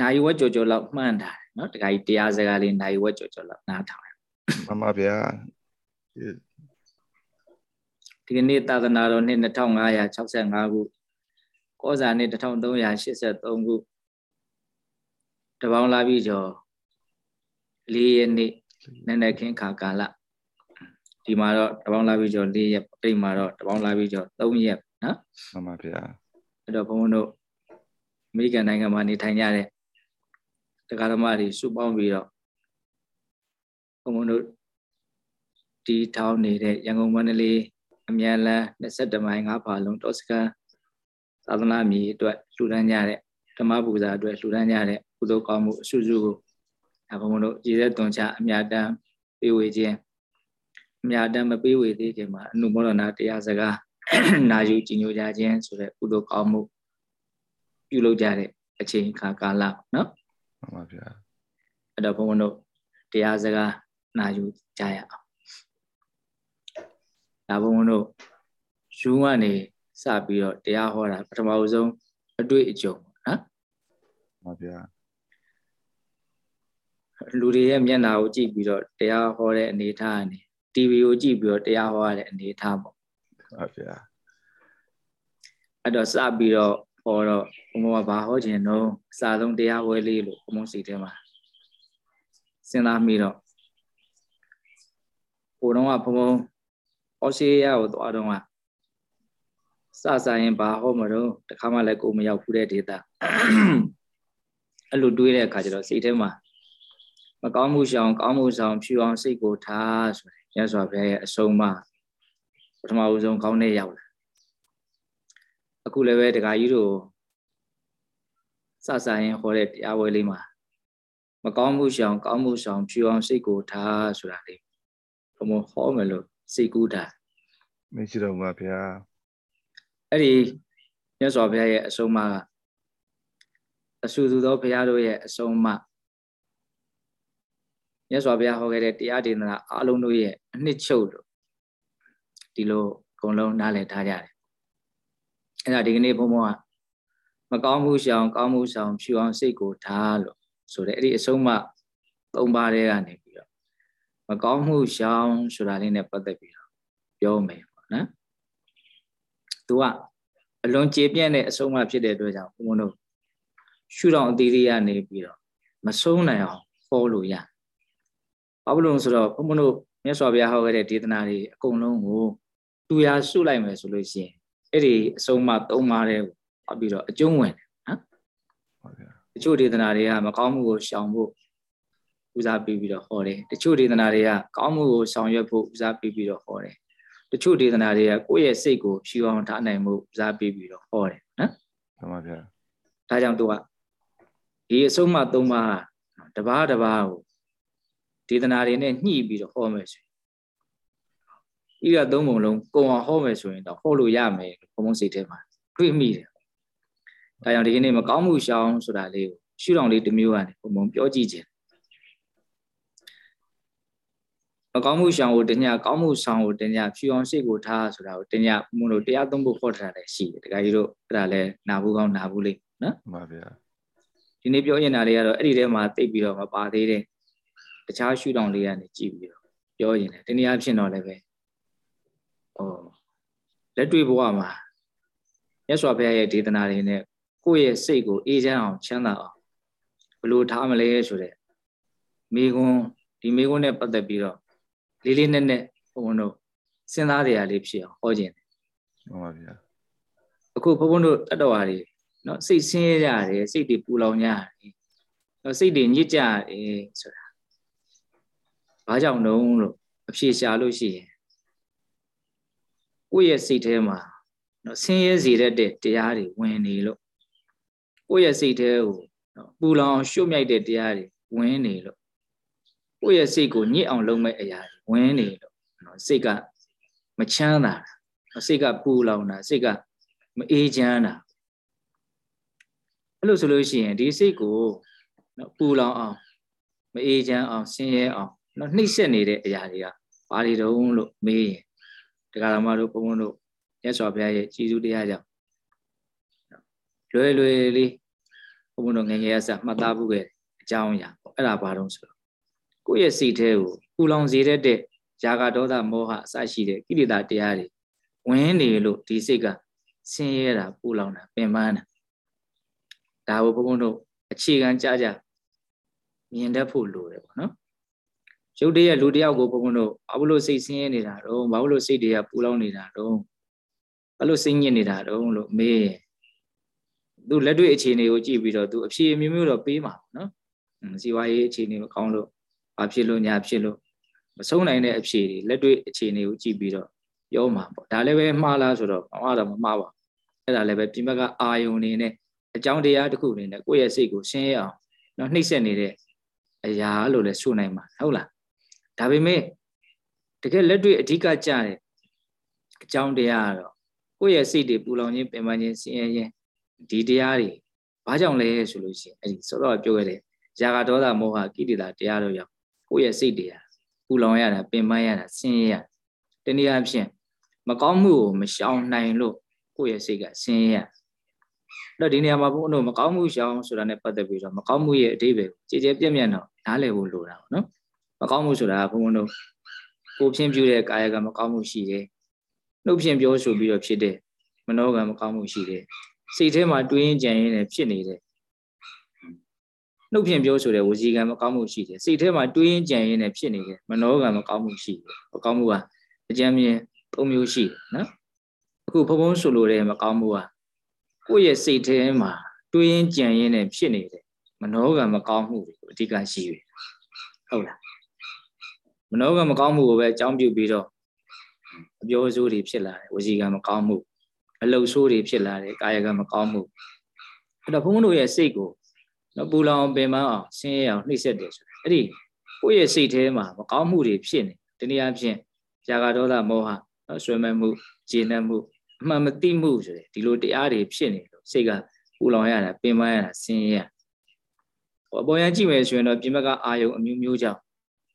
နိုင်ဝက်ကြော်ကြော်လောက်မှန်းထားတယ်နော်တခါကြီးတရားစကားလေးနိုင်ဝက်ကြော်ကြော်လောက်နားထောင်ရမှန်ပါဗျာဒီကနေ့သာသနာတော်နှစ်2565ခုကောဇာနှစ်1383ခုတပေါင်းလာပြီကျော်၄ရက်နေ့နည်းနည်းခင်းခါကာလဒီမှာတော့တပေါင်းလာပြီကျော်၄ရက်ပြိမှာတော့တပေါင်းလာပြီကျော်3ရက်နော်မှန်ပါဗျာအဲ့တော့ဘုန်းဘုန်းတို့အမေရိကန်နိုင်ငံမှာနေထိုင်ကြတဲ့ တရားဓမ္မတွေစုပေါင်းပြီးတော့ဘုံဘုံတို့ဒီထောင်းနေတဲ့ရန်ကုန်မန္တလေးအမြန်လန်း22မိုင်5ဖာလုံးတောစကန်သာသနာမြေအတွက်လှူဒန်းကြတဲ့ဓမ္မပူဇာအတွက်လှူဒန်းကြတဲ့ကုသိုလ်ကောင်းမှုအစုစုကိုဒါဘုံဘုံတို့ရည်သက်သွန်ချအမြတ်တမ်းပေးဝေခြင်းအမြတ်တမ်းမပေးဝေသေးခင်မှာအနုမောဒနာတရားစကားနာယူကြည်ညိုကြခြင်းဆိုတဲ့ကုသိုလ်ကောင်းမှုပြုလုပ်ကြတဲ့အချိန်ခါကာလနော် မှန်ပါဗျာအဲ့တော့ဘုန်းဘုန်းတို့တရားစကားနာယူကြရအောင်ဒါဘုန်းဘုန်းတို့ယူကနေစပြီးတော့တရားဟောတာပထမဆုံးအတွေ့အကြုံနော်မှန်ပါဗျာလူတွေရဲ့မျက်နှာကိုကြည့်ပြီးတော့တရားဟောတဲ့အနေထားကနေ TV ကိုကြည့်ပြီးတော့တရားဟောရတဲ့အနေထားပေါ့ဟုတ်ဗျာအဲ့တော့စပြီးတော့ ဟောတော့ဘုံဘကဘာဟောခြင်းတော့အစာဆုံးတရားဝဲလေးလို့ဘုံစီထဲမှာစဉ်းစားမိတော့ဟိုတော့ကဘုံဘုံဩစတြေးလျကိုသွားတော့ကစစရင်ဘာဟောမလို့တခါမှလည်းကိုမရောက်ဘူးတဲ့ဒေတာအဲ့လိုတွေးတဲ့အခါကျတော့စိတ်ထဲမှာမကောင်းမှုရှောင်ကောင်းမှုဆောင်ဖြူအောင်စိတ်ကိုထားဆိုတယ်ရသော်ဘုရားရဲ့အဆုံးအမပထမဦးဆုံးကောင်းတဲ့ရောက်လာ အခုလည်းပဲဒကာကြီးတို့စစရင်ဟောတဲ့တရားဝဲလေးမှာမကောင်းမှုရှောင်ကောင်းမှုဆောင်ဖြူအောင်စိတ်ကိုထားဆိုတာလေးဘုံဘဟောမယ်လို့စိတ်ကူးတာမရှိတော့ပါဗျာအဲ့ဒီမြတ်စွာဘုရားရဲ့အဆုံးအမကအဆူသူသောဘုရားတို့ရဲ့အဆုံးအမမြတ်စွာဘုရားဟောခဲ့တဲ့တရားဒေသနာအလုံးတို့ရဲ့အနှစ်ချုပ်လို့ဒီလိုအကုန်လုံးနားလည်ထားကြတယ် အဲ့ဒါဒီကနေ့ဘုံဘုံကမကောင်းမှုရှောင်ကောင်းမှုဆောင်ဖြူအောင်စိတ်ကိုထားလို့ဆိုတဲ့အဲ့ဒီအဆုံးမသုံးပါးတဲ့ကနေပြီးတော့မကောင်းမှုရှောင်ဆိုတာလေးနဲ့ပတ်သက်ပြီးတော့ပြောမယ်ပေါ့နော်သူကအလွန်ကျေပြန့်တဲ့အဆုံးမဖြစ်တဲ့အတွက်ကြောင့်ဘုံဘုံတို့ရှုတော်အသီးသေးကနေပြီးတော့မဆုံးနိုင်အောင်ဟောလို့ရဘာလို့လဲဆိုတော့ဘုံဘုံတို့မြတ်စွာဘုရားဟောခဲ့တဲ့ဒေသနာတွေအကုန်လုံးကိုတူရာစုလိုက်မယ်ဆိုလို့ရှိရင် အဲ့ဒီအဆုံးအမသုံးပါးတဲ့ကိုဟောပြီးတော့အကျုံးဝင်တယ်နော်ဟုတ်ကဲ့တချို့ဒေသနာတွေကမကောင်းမှုကိုရှောင်ဖို့ဦးစားပေးပြီးတော့ဟောတယ်တချို့ဒေသနာတွေကကောင်းမှုကိုဆောင်ရွက်ဖို့ဦးစားပေးပြီးတော့ဟောတယ်တချို့ဒေသနာတွေကကိုယ့်ရဲ့စိတ်ကိုဖြူအောင်ထားနိုင်မှုဦးစားပေးပြီးတော့ဟောတယ်နော်မှန်ပါဗျာဒါကြောင့်သူကဒီအဆုံးအမသုံးပါးတပါးတပါးကိုဒေသနာတွေနဲ့ညှိပြီးတော့ဟောမယ်ဆို ဤရသုံးပုံလုံးကုံအောင်ဟောမယ်ဆိုရင်တော့ဟောလို့ရမယ်ဘုံဘုံစိတ်ထဲမှာတွေးမိတယ်။ဒါကြောင့်ဒီကနေ့မကောင်းမှုရှောင်ဆိုတာလေးကိုရှုထောင့်လေးတစ်မျိုးကနေဘုံဘုံပြောကြည့်ခြင်းမကောင်းမှုရှောင်ကိုတညကောင်းမှုဆောင်ကိုတညဖြူအောင်စိတ်ကိုထားဆိုတာကိုတညဘုံတို့တရားသုံးဖို့ခေါ်ထားတယ်ရှိတယ်။တခါကြီးတို့အဲ့ဒါလဲနာဘူးကောင်းနာဘူးလေးနော်။မှန်ပါဗျာ။ဒီနေ့ပြောရင်တာလေးကတော့အဲ့ဒီထဲမှာတိတ်ပြီးတော့မပါသေးတဲ့တခြားရှုထောင့်လေးကနေကြည့်ပြီးတော့ပြောရင်လည်းတနည်းအားဖြင့်တော့လည်းပဲဩ လက်တွေ့ဘဝမှာမြတ်စွာဘုရားရဲ့ဒေသနာတွေနဲ့ကိုယ့်ရဲ့စိတ်ကိုအေးချမ်းအောင်ချမ်းသာအောင်ဘယ်လိုထားမလဲဆိုတဲ့မိကွန်းဒီမိကွန်းနဲ့ပတ်သက်ပြီးတော့လေးလေးနက်နက်ဘုန်းဘုန်းတို့စဉ်းစားကြရလေးဖြစ်အောင်ဟောခြင်းမှန်ပါဗျာအခုဘုန်းဘုန်းတို့တတ္တဝါတွေနော်စိတ်ဆင်းရဲကြတယ်စိတ်တွေပူလောင်ကြတယ်နော်စိတ်တွေညစ်ကြတယ်ဆိုတာဘာကြောင့်တုံးလို့အဖြေရှာလို့ရှိရင် ကိုယ့်ရဲ့စိတ်ထဲမှာနော်ဆင်းရဲစေတတ်တဲ့တရားတွေဝင်နေလို့ကိုယ့်ရဲ့စိတ်ထဲကိုနော်ပူလောင်ရှုပ်မြိုက်တဲ့တရားတွေဝင်နေလို့ကိုယ့်ရဲ့စိတ်ကိုညစ်အောင်လုပ်မဲ့အရာတွေဝင်နေလို့နော်စိတ်ကမချမ်းသာတာစိတ်ကပူလောင်တာစိတ်ကမအေးချမ်းတာအဲ့လိုဆိုလို့ရှိရင်ဒီစိတ်ကိုနော်ပူလောင်အောင်မအေးချမ်းအောင်ဆင်းရဲအောင်နော်နှိမ့်ဆက်နေတဲ့အရာတွေကဘာတွေတုံးလို့မေးရင် တရားဓမ္မတို့ဘုန်းဘုန်းတို့မြတ်စွာဘုရားရဲ့ကြည်စုတရားကြောင့်လွယ်လွယ်လေးဘုန်းဘုန်းတို့ငယ်ငယ်ရစမှတ်သားဖို့ခဲ့အကြောင်းအရာပေါ့အဲ့ဒါဘာလို့ဆိုတော့ကိုယ့်ရဲ့စိတ်ထဲကိုပူလောင်စေတတ်တဲ့ຢာကဒေါသမောဟအစရှိတဲ့ကိလေသာတရားတွေဝင်နေလို့ဒီစိတ်ကဆင်းရဲတာပူလောင်တာပင်ပန်းတာဒါကိုဘုန်းဘုန်းတို့အခြေခံကြကြမြင်တတ်ဖို့လိုတယ်ပေါ့နော် ရုပ်တရက်လူတယောက်ကိုဘုန်းဘုန်းတို့ဘာလို့စိတ်ဆင်းရဲနေတာတော့ဘာလို့စိတ်တွေကပူလောင်နေတာတော့ဘာလို့စိတ်ညစ်နေတာတော့လို့မေးသူလက်တွေ့အခြေအနေကိုကြည့်ပြီးတော့သူအဖြေမျိုးမျိုးတော့ပေးမှာနော်စီဝါရေးအခြေအနေမကောင်းလို့ဘာဖြစ်လို့ညာဖြစ်လို့မဆုံးနိုင်တဲ့အဖြေတွေလက်တွေ့အခြေအနေကိုကြည့်ပြီးတော့ပြောမှာပေါ့ဒါလည်းပဲမှားလားဆိုတော့မှားတော့မမှားပါအဲ့ဒါလည်းပဲပြင်ဘက်ကအာယုန်နေနဲ့အကြောင်းတရားတစ်ခုနေနဲ့ကိုယ့်ရဲ့စိတ်ကိုရှင်းရအောင်နော်နှိမ့်ဆက်နေတဲ့အရာလို့လည်းဆိုနိုင်မှာဟုတ်လား ဒါပေမဲ့တကယ်လက်တွေ့အဓိကကြတဲ့အကြောင်းတရားကတော့ကိုယ့်ရဲ့စိတ်တွေပူလောင်ခြင်းပင်ပန်းခြင်းဆင်းရဲခြင်းဒီတရားတွေဘာကြောင့်လဲဆိုလို့ရှိရင်အဲ့ဒီစောတော့ပြောခဲ့တဲ့ຢာကဒေါသမောဟကိလေသာတရားတို့ရောက်ကိုယ့်ရဲ့စိတ်တွေဟာပူလောင်ရတာပင်ပန်းရတာဆင်းရဲရတနည်းအားဖြင့်မကောင်းမှုကိုမရှောင်နိုင်လို့ကိုယ့်ရဲ့စိတ်ကဆင်းရဲရအဲ့တော့ဒီနေရာမှာဘုန်းတော်မကောင်းမှုရှောင်ဆိုတာနဲ့ပတ်သက်ပြီးတော့မကောင်းမှုရဲ့အတိပ္ပယ်ကြည်ကြဲပြည့်မြတ်တော့နားလည်ဖို့လိုတာပေါ့နော် မကောင်းမှုဆိုတာဘုန်းဘုန်းတို့ကိုဖြင့်ပြုတဲ့ကာယကမကောင်းမှုရှိတယ်နှုတ်ဖြင့်ပြောဆိုပြီးတော့ဖြစ်တဲ့မနောကမကောင်းမှုရှိတယ်စိတ်ထဲမှာတွေးရင်ကြံရင်လည်းဖြစ်နေတယ်နှုတ်ဖြင့်ပြောဆိုတဲ့ဝစီကံမကောင်းမှုရှိတယ်စိတ်ထဲမှာတွေးရင်ကြံရင်လည်းဖြစ်နေတယ်မနောကံမကောင်းမှုရှိတယ်မကောင်းမှုကအကြမ်းမြင်သုံးမျိုးရှိတယ်နော်အခုဘုံဘုံဆိုလိုတဲ့မကောင်းမှုကကိုယ့်ရဲ့စိတ်ထဲမှာတွေးရင်ကြံရင်လည်းဖြစ်နေတယ်မနောကံမကောင်းမှုတွေကိုအဓိကရှိပြီဟုတ်လား မနောကံမကောင်းမှုကိုပဲအကြောင်းပြုပြီးတော့အပြောအဆိုးတွေဖြစ်လာတယ်ဝစီကံမကောင်းမှုအလုဆိုးတွေဖြစ်လာတယ်ကာယကံမကောင်းမှုအဲ့တော့ဘုန်းဘုန်းတို့ရဲ့စိတ်ကိုနော်ပူလောင်ပင်ပန်းအောင်ဆင်းရဲအောင်နှိမ့်ဆက်တယ်ဆိုအဲ့ဒီကိုယ့်ရဲ့စိတ်ထဲမှာမကောင်းမှုတွေဖြစ်နေတနည်းအားဖြင့်ဇာကဒေါသမောဟနော်ဆွေးမဲ့မှုဂျေနပ်မှုအမှန်မသိမှုဆိုတဲ့ဒီလိုတရားတွေဖြစ်နေလို့စိတ်ကပူလောင်ရတာပင်ပန်းရတာဆင်းရဲရဟောပေါ်ရန်ကြည့်မယ်ဆိုရင်တော့ပြင်ဘက်ကအာယုံအမျိုးမျိုးကြောင့်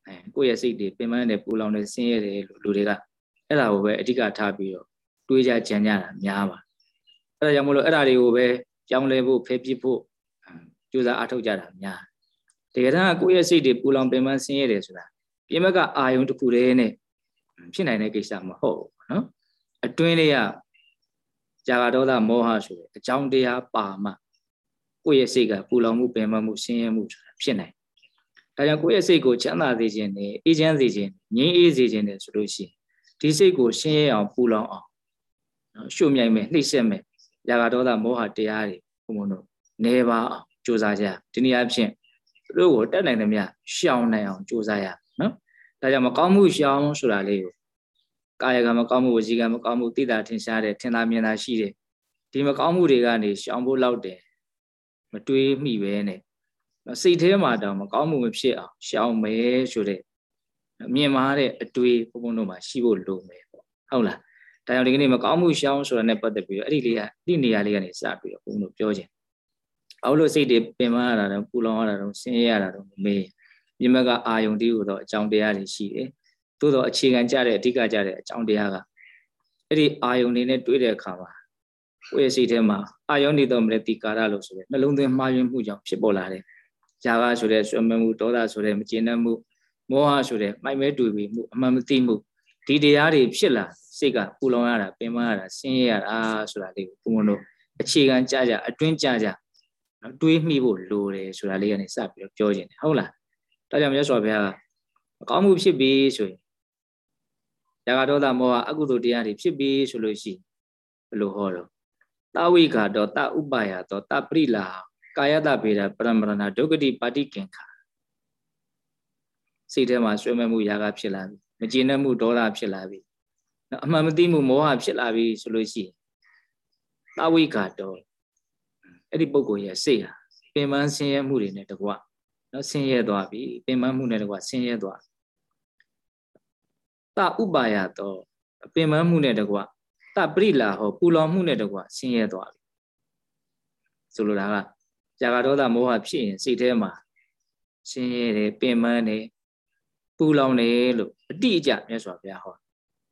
အဲကိုယ့်ရဲ့စိတ်တွေပင်ပန်းတယ်ပူလောင်တယ်ဆင်းရဲတယ်လို့လူတွေကအဲ့ဒါကိုပဲအဓိကထားပြီးတော့တွေးကြကြံကြတာများပါအဲ့ဒါကြောင့်မလို့အဲ့ဒါတွေကိုပဲကြောင်းလဲဖို့ဖယ်ပစ်ဖို့ကြိုးစားအထောက်ကြတာများတကယ်တမ်းကိုယ့်ရဲ့စိတ်တွေပူလောင်ပင်ပန်းဆင်းရဲတယ်ဆိုတာပြင်ဘက်ကအာယုံတစ်ခုတည်းနဲ့ဖြစ်နိုင်တဲ့ကိစ္စမဟုတ်ဘူးနော်အတွင်းလေးကဇာကဒေါသမောဟဆိုတဲ့အကြောင်းတရားပါမှကိုယ့်ရဲ့စိတ်ကပူလောင်မှုပင်ပန်းမှုဆင်းရဲမှုဆိုတာဖြစ်နိုင် ဒါကြောင့်ကိုယ့်ရဲ့စိတ်ကိုချမ်းသာစေခြင်းနဲ့အေးချမ်းစေခြင်းငြိမ်းအေးစေခြင်းနဲ့ဆိုလို့ရှိရင်ဒီစိတ်ကိုရှင်းရအောင်ပူလောင်အောင်ရှုမြိုက်မယ်နှိမ့်ဆက်မယ်ຢာကဒေါသမောဟတရားတွေဘုံဘုံတို့နေပါအောင်ကြိုးစားကြဒီနည်းအားဖြင့်သူတို့ကိုတက်နိုင်သမျှရှောင်နိုင်အောင်ကြိုးစားရနော်ဒါကြောင့်မကောင်းမှုရှောင်ဆိုတာလေးကိုကာယကမကောင်းမှုဝစီကမကောင်းမှုသိတာထင်ရှားတယ်ထင်သာမြင်သာရှိတယ်ဒီမကောင်းမှုတွေကနေရှောင်ဖို့လောက်တယ်မတွေးမိပဲနဲ့ စိတ်ထဲမှာတောင်မကောင်းမှုမဖြစ်အောင်ရှောင်မယ်ဆိုတဲ့မြင်မာတဲ့အတွေးဘုံဘုံတို့မှာရှိဖို့လိုမယ်ပေါ့ဟုတ်လားဒါကြောင့်ဒီကနေ့မကောင်းမှုရှောင်ဆိုတာနဲ့ပတ်သက်ပြီးတော့အဲ့ဒီလေးကဒီနေရာလေးကနေစပြီးတော့ဘုံတို့ပြောခြင်းဘာလို့စိတ်တွေပင်ပန်းရတာတော့ပူလောင်ရတာတော့ဆင်းရဲရတာတော့မမေးမြင်မကအာယုန်တီးဟိုတော့အကြောင်းတရားတွေရှိတယ်သို့တော့အခြေခံကြတဲ့အဓိကကြတဲ့အကြောင်းတရားကအဲ့ဒီအာယုန်တွေနဲ့တွေ့တဲ့အခါမှာကိုယ့်ရဲ့စိတ်ထဲမှာအာယုန်တွေတော့မလဲတိကာရလို့ဆိုရဲနှလုံးသွင်းမှားယွင်းမှုကြောင့်ဖြစ်ပေါ်လာတ ယ်။ຢာကဆိုတဲ့ဆွေးမမှုဒေါသဆိုတဲ့မကျေနပ်မှုမောဟဆိုတဲ့မိုက်မဲတွေ့ပြီးမှုအမှန်မသိမှုဒီတရားတွေဖြစ်လာစိတ်ကပူလောင်ရတာပင်ပန်းရတာဆင်းရဲရတာဆိုတာလေးကိုဘုံဘုံတို့အခြေခံကြကြအတွင်းကြကြနော်တွေးမိဖို့လိုတယ်ဆိုတာလေးကနေစပြီးတော့ပြောခြင်းတယ်ဟုတ်လားဒါကြောင့်မြတ်စွာဘုရားကအကောင်းမှုဖြစ်ပြီဆိုရင်ရာဂဒေါသမောဟအကုသိုလ်တရားတွေဖြစ်ပြီဆိုလို့ရှိဘယ်လိုဟောတော့တဝိခါတော့တဥပယတော့တပရိလာ ကာယတဗေဒပရမရဏဒုက္ကတိပါတိကင်္ခာစိတ်ထဲမှာဆွေးမဲ့မှုရာဂဖြစ်လာပြီမကျေနပ်မှုဒေါသဖြစ်လာပြီအမှန်မသိမှုမောဟဖြစ်လာပြီဆိုလို့ရှိရင်တဝိခါတော့အဲ့ဒီပုဂ္ဂိုလ်ရဲ့စိတ်ဟာပင်ပန်းဆင်းရဲမှုတွေနဲ့တကွနော်ဆင်းရဲသွားပြီပင်ပန်းမှုနဲ့တကွဆင်းရဲသွားတဥပါယတော့ပင်ပန်းမှုနဲ့တကွတပရိလာဟောပူလောင်မှုနဲ့တကွဆင်းရဲသွားပြီဆိုလိုတာက ဇာကဒေါသမောဟဖြစ်ရင်စိတ်ထဲမှာဆင်းရဲတယ်ပင်ပန်းတယ်ပူလောင်တယ်လို့အတိအကျမြတ်စွာဘုရားဟော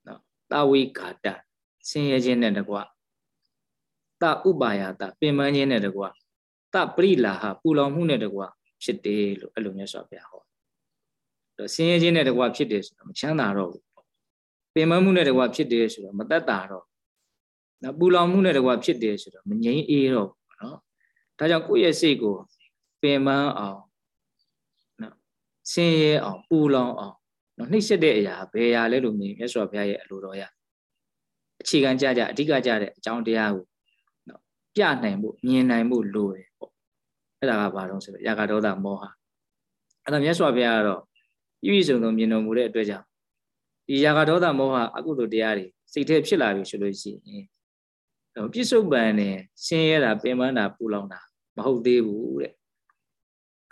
နော်တဝိကာတဆင်းရဲခြင်းနဲ့တကွတဥပါယတပင်ပန်းခြင်းနဲ့တကွတပရိလာဟပူလောင်မှုနဲ့တကွဖြစ်တယ်လို့အဲ့လိုမြတ်စွာဘုရားဟောတော့ဆင်းရဲခြင်းနဲ့တကွဖြစ်တယ်ဆိုတော့မချမ်းသာတော့ဘူးပင်မမှုနဲ့တကွဖြစ်တယ်ဆိုတော့မသက်သာတော့နော်ပူလောင်မှုနဲ့တကွဖြစ်တယ်ဆိုတော့မငြိမ်းအေးတော့ဘူးနော် ဒါကြောင့်ကိုယ့်ရဲ့စိတ်ကိုပင်မအောင်နော်ဆင်းရဲအောင်ပူလောင်အောင်နော်နှိမ့်ဆက်တဲ့အရာဘယ်အရာလဲလို့မြင်မြတ်စွာဘုရားရဲ့အလိုတော်ရအခြေခံကြကြအဓိကကြတဲ့အကြောင်းတရားကိုနော်ပြနိုင်မှုမြင်နိုင်မှုလိုတယ်ပေါ့အဲ့ဒါကဘာလို့ဆိုတော့ယာကဒေါသမောဟအဲ့ဒါမြတ်စွာဘုရားကတော့ပြည့်စုံသောမြင်တော်မူတဲ့အတွက်ကြောင့်ဒီယာကဒေါသမောဟအကုသိုလ်တရားတွေစိတ်ထဲဖြစ်လာပြီဆိုလို့ရှိရင် ပြစ္ဆုတ်ပံနဲ့ဆင်းရဲတာပင်ပန်းတာပူလောင်တာမဟုတ်သေးဘူးတဲ့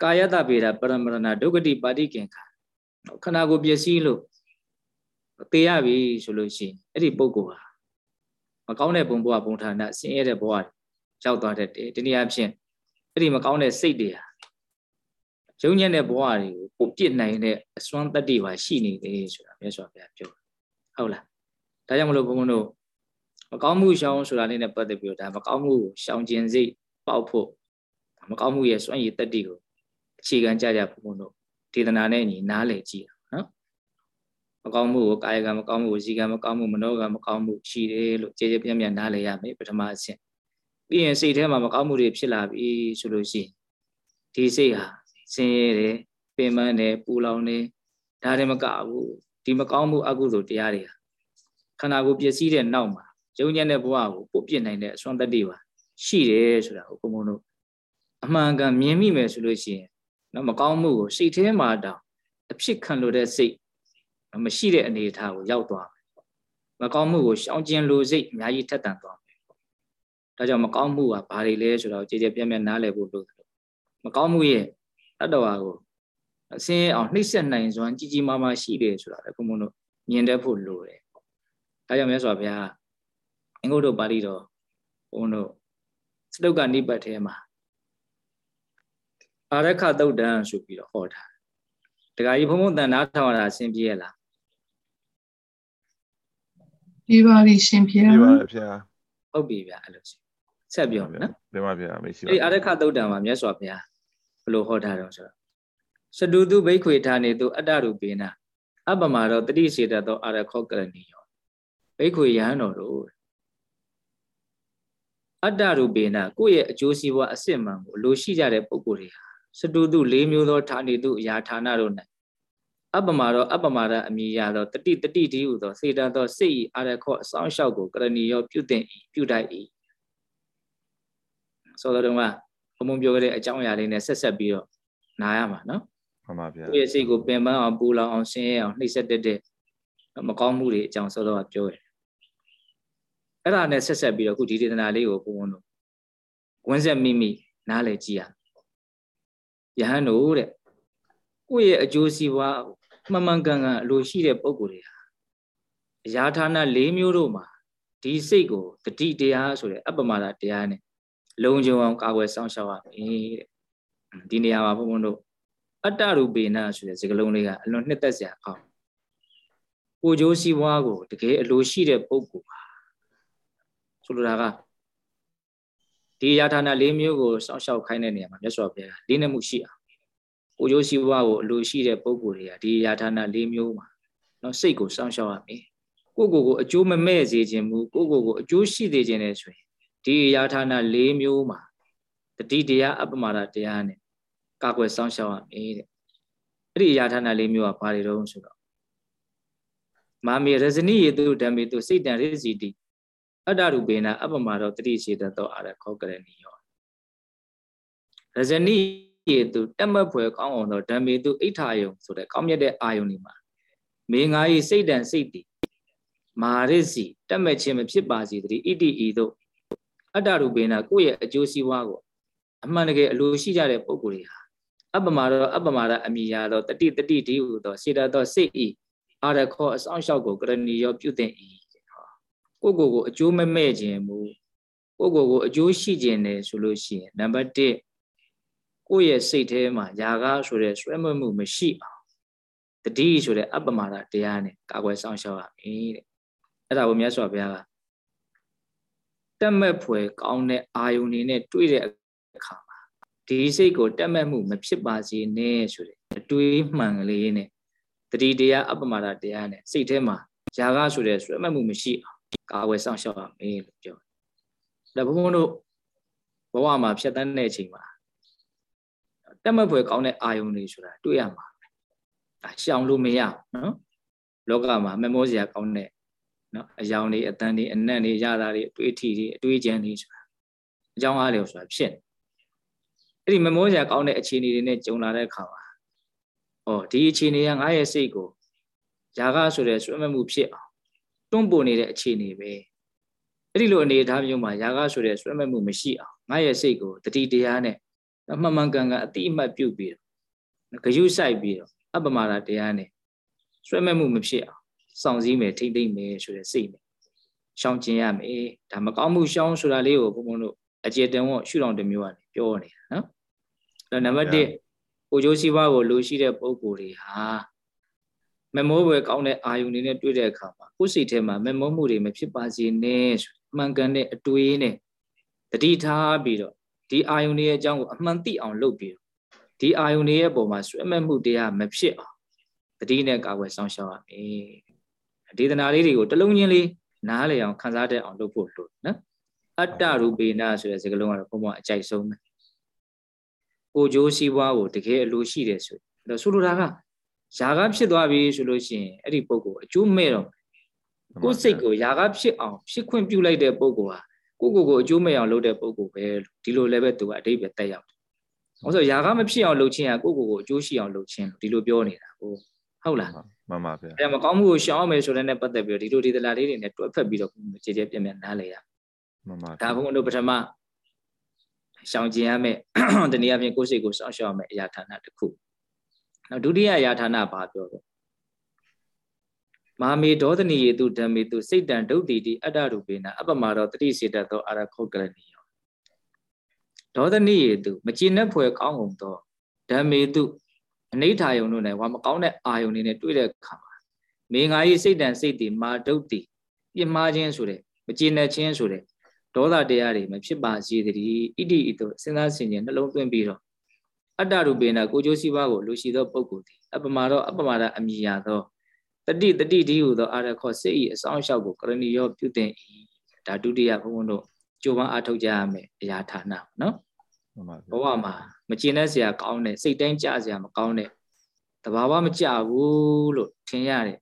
ကာယတပေတာပရမရဏဒုက္ခတိပါတိကင်္ခာခန္ဓာကိုယ်ပျက်စီးလို့သေရပြီဆိုလို့ရှိရင်အဲ့ဒီပုဂ္ဂိုလ်ဟာမကောင်းတဲ့ဘုံဘဝဘုံဌာနဆင်းရဲတဲ့ဘဝရောက်သွားတတ်တယ်ဒီနည်းအားဖြင့်အဲ့ဒီမကောင်းတဲ့စိတ်တွေဟာယုံညံ့တဲ့ဘဝတွေကိုပိုပြစ်နိုင်တဲ့အစွမ်းတတ္တိပါရှိနေတယ်ဆိုတာမြတ်စွာဘုရားပြောဟုတ်လားဒါကြောင့်မလို့ဘုန်းဘုန်းတို့ မကောင်းမှုရှောင်ဆိုတာလေးနဲ့ပတ်သက်ပြီးတော့ဒါမကောင်းမှုကိုရှောင်ကျင်စိတ်ပေါက်ဖို့မကောင်းမှုရဲ့စွန့်ရည်တတ္တိကိုအခြေခံကြကြဘုန်းဘုန်းတို့ဒေသနာနဲ့ညီနားလည်ကြည့်နော်မကောင်းမှုကိုကာယကံမကောင်းမှုကိုဇီကံမကောင်းမှုမနောကံမကောင်းမှုရှိတယ်လို့ကြည်ကြပြန့်ပြန့်နားလည်ရမယ်ပထမအဆင့်ပြီးရင်စိတ်ထဲမှာမကောင်းမှုတွေဖြစ်လာပြီဆိုလို့ရှိရင်ဒီစိတ်ဟာဆင်းရဲတယ်ပင်ပန်းတယ်ပူလောင်တယ်ဒါတွေမကဘူးဒီမကောင်းမှုအကုသိုလ်တရားတွေဟာခန္ဓာကိုယ်ပျက်စီးတဲ့နောက်မှာ ယုံညံ့တဲ့ဘဝကိုပုတ်ပြစ်နိုင်တဲ့အစွမ်းတတ္တိပါရှိတယ်ဆိုတာကိုဘုံဘုံတို့အမှန်ကန်မြင်မိမယ်ဆိုလို့ရှိရင်နော်မကောင်းမှုကိုစိတ်ထဲမှာတောင်အဖြစ်ခံလို့တဲ့စိတ်မရှိတဲ့အနေအထားကိုရောက်သွားမယ်မကောင်းမှုကိုရှောင်ကျဉ်လို့စိတ်အများကြီးထက်သန်သွားမယ်ဒါကြောင့်မကောင်းမှုကဘာတွေလဲဆိုတော့ကြည်ကြပြန့်ပြန့်နားလည်ဖို့လိုတယ်မကောင်းမှုရဲ့တတ္တဝါကိုအစင်းအောင်နှိမ့်ဆက်နိုင်စွမ်းကြီးကြီးမားမားရှိတယ်ဆိုတာလည်းဘုံဘုံတို့မြင်တတ်ဖို့လိုတယ်ဒါကြောင့်မြတ်စွာဘုရားအ င်္ဂုတ္တပါဠိတော်ဘုံတို့စတုကနိပတ်ထဲမှာအာရခသုတ်တံဆိုပြီးတော့ဟောတာတခါကြီးဘုံဘုံတန်နာထောင်တာအဆင်ပြေရလားပြေပါပြီရှင်ဖေပြေပါဗျာဟုတ်ပြီဗျာအဲ့လိုဆက်ပြောနော်ပြေပါဗျာမရှိပါဘူးအဲ့အာရခသုတ်တံမှာမြတ်စွာဘုရားဘယ်လိုဟောထားတော့ဆိုတော့စတုတုဘိခွေဌာနေတုအတ္တရူပေနအပမာတော့တတိစေတသောအာရခောကရဏီယောဘိခွေယဟန်တော်တို့ အတ္တရူပေနကိုယ့်ရဲ့အကျိုးစီးပွားအစစ်မှန်ကိုလိုရှိကြတဲ့ပုံကိုယ်တွေဟာစတုတု၄မျိုးသောဌာနေတုအရာဌာနတို့၌အပမာတော့အပမာဒအမိရသောတတိတတိဒီဟုသောစေတသောစိတ်ဤအာရခောအဆောင်လျှောက်ကိုကရဏီယောပြုတင်ဤပြုတတ်ဤဆိုတော့ကဘုံဘုံပြောခဲ့တဲ့အကြောင်းအရာလေးနဲ့ဆက်ဆက်ပြီးတော့နားရမှာနော်မှန်ပါဗျာကိုယ့်ရဲ့စိတ်ကိုပင်ပန်းအောင်ပူလောင်အောင်ဆင်းရဲအောင်နှိမ့်ဆက်တတ်တဲ့မကောင်းမှုတွေအကြောင်းဆိုတော့ပြောတယ် အဲ့ဒါနဲ့ဆက်ဆက်ပြီးတော့ခုဒီဒေသနာလေးကိုဘုံဘုံတို့ဝန်းဆက်မိမိနားလည်ကြည့်ရယဟန်တို့တဲ့ကိုယ့်ရဲ့အကျိုးစီးပွားမှန်မှန်ကန်ကန်အလိုရှိတဲ့ပုံကိုယ်တွေဟာအရာဌာန၄မျိုးတို့မှာဒီစိတ်ကိုတတိတရားဆိုတဲ့အပ္ပမဒတရားနဲ့လုံခြုံအောင်ကာကွယ်စောင့်ရှောက်ရမယ်တဲ့ဒီနေရာမှာဘုန်းဘုန်းတို့အတ္တရူပေနဆိုတဲ့စကားလုံးလေးကအလွန်နှစ်သက်စရာကောင်းကိုကြိုးစီးပွားကိုတကယ်အလိုရှိတဲ့ပုံကိုပါ ဆိုလိုတာကဒီယာဌာန၄မျိုးကိုစောင့်ရှောက်ခိုင်းတဲ့နေရာမှာမြတ်စွာဘုရားလေးနက်မှုရှိအောင်ကိုကြိုးစီးပွားကိုအလိုရှိတဲ့ပုံကိုတွေကဒီယာဌာန၄မျိုးမှာနော်စိတ်ကိုစောင့်ရှောက်ရမယ်ကိုကိုကိုအကျိုးမမဲ့စေခြင်းမူကိုကိုကိုအကျိုးရှိစေခြင်းနဲ့ဆိုရင်ဒီယာဌာန၄မျိုးမှာတတိတရားအပ္ပမာဒတရားနဲ့ကာကွယ်စောင့်ရှောက်ရမယ်တဲ့အဲ့ဒီယာဌာန၄မျိုးကဘာတွေတုံးဆိုတော့မာမေရဇနိယေတုဓမ္မေတုစိတ်တံရိစီတိ အတ္တရူပေနအပ္ပမာဒတတိစေတသောအာရခောကရဏီယောရဇနိယေတုတမတ်ဖွယ်ကောင်းအောင်သောဓမ္မေတုအိဋ္ဌာယုံဆိုတဲ့ကောင်းမြတ်တဲ့အာယုံဒီမှာမေငါ၏စိတ်တံစိတ်တိမာရစ်စီတက်မဲ့ခြင်းမဖြစ်ပါစေတည်းဣတိဤသို့အတ္တရူပေနကိုယ့်ရဲ့အကျိုးစီးပွားကိုအမှန်တကယ်အလိုရှိကြတဲ့ပုံကိုယ်တွေဟာအပ္ပမာတော့အပ္ပမာဒအမိယာတော့တတိတတိဒီဟုသောစေတသောစိတ်ဤအာရခောအဆောင်လျှောက်ကိုကရဏီရောပြုတဲ့ဤ ကိုကိုကိုအကျိုးမမဲ့ခြင်းမူကိုကိုကိုအကျိုးရှိခြင်းတယ်ဆိုလို့ရှိရင်နံပါတ်1ကိုယ့်ရဲ့စိတ်ထဲမှာຢာကားဆိုတဲ့ဆွဲမမှုမရှိအောင်တတိဆိုတဲ့အပ္ပမာဒတရားနဲ့ကာကွယ်ဆောင်ရှောက်ရမယ်တဲ့အဲ့ဒါကိုမြတ်စွာဘုရားကတက်မဲ့ဖွယ်ကောင်းတဲ့အာယုန်နေနဲ့တွေ့တဲ့အခါမှာဒီစိတ်ကိုတက်မဲ့မှုမဖြစ်ပါစေနဲ့ဆိုတဲ့အတွေးမှန်ကလေးနဲ့တတိတရားအပ္ပမဒတရားနဲ့စိတ်ထဲမှာຢာကဆိုတဲ့ဆွဲမဲ့မှုမရှိအောင် ကာဝယ်ဆောင်ရှောက်ရမယ်လို့ပြောတယ်ဒါဘုံဘုံတို့ဘဝမှာဖြတ်တန်းတဲ့အချိန်မှာတက်မဲ့ဖွယ်ကောင်းတဲ့အာယုန်တွေဆိုတာတွေ့ရမှာဒါရှောင်လို့မရနော်လောကမှာမမောစရာကောင်းတဲ့နော်အယောင်တွေအတန်တွေအနံ့တွေရတာတွေအတွေးထီတွေအတွေးကြံတွေဆိုတာအကြောင်းအားလျော်ဆိုတာဖြစ်အဲ့ဒီမမောစရာကောင်းတဲ့အခြေအနေတွေနဲ့ကြုံလာတဲ့အခါမှာဩဒီအခြေအနေကငါရဲ့စိတ်ကိုຢာကဆိုတဲ့ဆွဲမဲ့မှုဖြစ်အောင် တွန်းပို့နေတဲ့အခြေအနေပဲအဲ့ဒီလိုအနေအထားမျိုးမှာຢာကဆိုတဲ့ဆွဲမဲ့မှုမရှိအောင်ငါရဲ့စိတ်ကိုတတိတရားနဲ့အမှန်မှန်ကန်ကန်အတိအမှတ်ပြုပြီးတော့ဂယုစိုက်ပြီးတော့အပ္ပမာဒတရားနဲ့ဆွဲမဲ့မှုမဖြစ်အောင်စောင့်စည်းမယ်ထိမ့်သိမ့်မယ်ဆိုတဲ့စိတ်နဲ့ရှောင်ကျင်ရမယ်ဒါမကောင်းမှုရှောင်ဆိုတာလေးကိုဘုံဘုံတို့အကျေတန်ဝရှုထောင့်တစ်မျိုးကနေပြောနေတာနော်အဲနံပါတ်1ကိုကျိုးစီးပွားကိုလိုရှိတဲ့ပုံကိုယ်တွေဟာ မမိုးဘွယ်ကောင်းတဲ့အာယုန်တွေနဲ့တွေ့တဲ့အခါမှာကိုယ်စိတ်ထဲမှာမမိုးမှုတွေမဖြစ်ပါစေနဲ့ဆိုမှန်ကန်တဲ့အတွေးနဲ့တတိထားပြီးတော့ဒီအာယုန်တွေရဲ့အကြောင်းကိုအမှန်သိအောင်လုပ်ပြီးတော့ဒီအာယုန်တွေရဲ့ပုံမှာဆွဲမဲ့မှုတရားမဖြစ်အောင်တတိနဲ့ကာကွယ်ဆောင်ရှောက်ရမယ်ဒေသနာလေးတွေကိုတလုံးချင်းလေးနားလည်အောင်ခန်းစားတတ်အောင်လုပ်ဖို့လိုနော်အတ္တရူပေနဆိုတဲ့စကားလုံးကတော့ဘုံဘအကြိုက်ဆုံးပဲကိုကြိုးစည်းပွားကိုတကယ်အလိုရှိတယ်ဆိုတော့ဆိုလိုတာက ຢာကဖြစ်သွားပြီဆိုလို့ရှိရင်အဲ့ဒီပုံကိုအကျိုးမဲ့တော့ကိုယ်စိတ်ကိုຢာကဖြစ်အောင်ဖြစ်ခွင့်ပြုလိုက်တဲ့ပုံကိုဟာကိုကိုကိုအကျိုးမဲ့အောင်လုပ်တဲ့ပုံကိုပဲဒီလိုလည်းပဲသူကအတိတ်ပဲတက်ရောက်တယ်။ဟုတ်ဆိုຢာကမဖြစ်အောင်လုပ်ခြင်းကကိုကိုကိုအကျိုးရှိအောင်လုပ်ခြင်းဒီလိုပြောနေတာဟုတ်ဟုတ်လားမှန်ပါဗျာအဲမကောင်းမှုကိုရှောင်အောင်မယ်ဆိုတဲ့နဲ့ပတ်သက်ပြီးတော့ဒီလိုဒီတလာလေးတွေနဲ့တွဲဖက်ပြီးတော့ကြည်ကြဲပြည့်ပြည့်နားလေရမှန်ပါဒါဘုန်းတို့ပထမရှောင်ကျင်ရမယ်တနည်းအားဖြင့်ကိုယ်စိတ်ကိုစောင့်ရှောက်ရမယ်အရာဌာနတစ်ခု နောက်ဒုတိယအရာဌာနဘာပြောတော့မာမေဒေါသနိယေတုဓမ္မေတုစိတ်တံဒုတ်တိတိအတ္တရူပေနအပ္ပမာရောတတိစေတသောအာရခောကရဏီယောဒေါသနိယေတုမကျင်တဲ့ဖွယ်ကောင်းကုန်သောဓမ္မေတုအနိဋ္ဌာယုံတို့နဲ့ဝါမကောင်းတဲ့အာယုံတွေနဲ့တွေ့တဲ့အခါမှာမေငါ၏စိတ်တံစိတ်တိမာဒုတ်တိပြင်းမှားခြင်းဆိုတဲ့မကျင်တဲ့ခြင်းဆိုတဲ့ဒေါသတရားတွေမဖြစ်ပါစေတည်းဣတိဣတောစဉ်းစားဆင်ခြင်နှလုံးသွင်းပြီးတော့ အတ္တရူပေနကိုကြိုးစည်းပါးကိုလူရှိသောပုဂ္ဂိုလ်သည်အပမရောအပမရအမိယာသောတတိတတိဒီဟုသောအာရခောစိတ်ဤအဆောင်လျှောက်ကိုကရဏီရောပြုတင်၏ဒါဒုတိယဘုံဘုံတို့ကြိုးပမ်းအားထုတ်ကြရမယ်အရာဌာနနော်ဘဝမှာမကျင်တဲ့ဆရာကောင်းတဲ့စိတ်တိုင်းကြဆရာမကောင်းတဲ့တဘာဝမကြဘူးလို့ထင်ရတယ်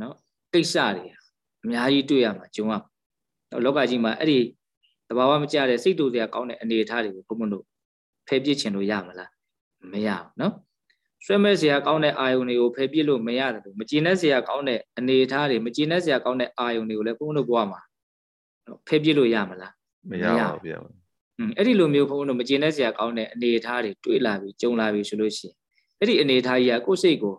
နော်ကိစ္စတွေအများကြီးတွေ့ရမှာဂျုံကလောကကြီးမှာအဲ့ဒီတဘာဝမကြတဲ့စိတ်တူစရာကောင်းတဲ့အနေအထားတွေကိုဘုံဘုံတို့ဖယ်ပြစ်ချင်လို့ရမလား မရဘူးနော်ဆွဲမဲ့စရာကောင်းတဲ့အာယုန်တွေကိုဖယ်ပြစ်လို့မရတယ်လို့မကျင်တဲ့စရာကောင်းတဲ့အနေအထားတွေမကျင်တဲ့စရာကောင်းတဲ့အာယုန်တွေကိုလည်းဘုံဘုံတို့ဘဝမှာဖယ်ပြစ်လို့ရမလားမရပါဘူးဗျာอืมအဲ့ဒီလိုမျိုးဘုံဘုံတို့မကျင်တဲ့စရာကောင်းတဲ့အနေအထားတွေတွေ့လာပြီးကြုံလာပြီးဆိုလို့ရှိရင်အဲ့ဒီအနေအထားကြီးကကိုယ်စိတ်ကို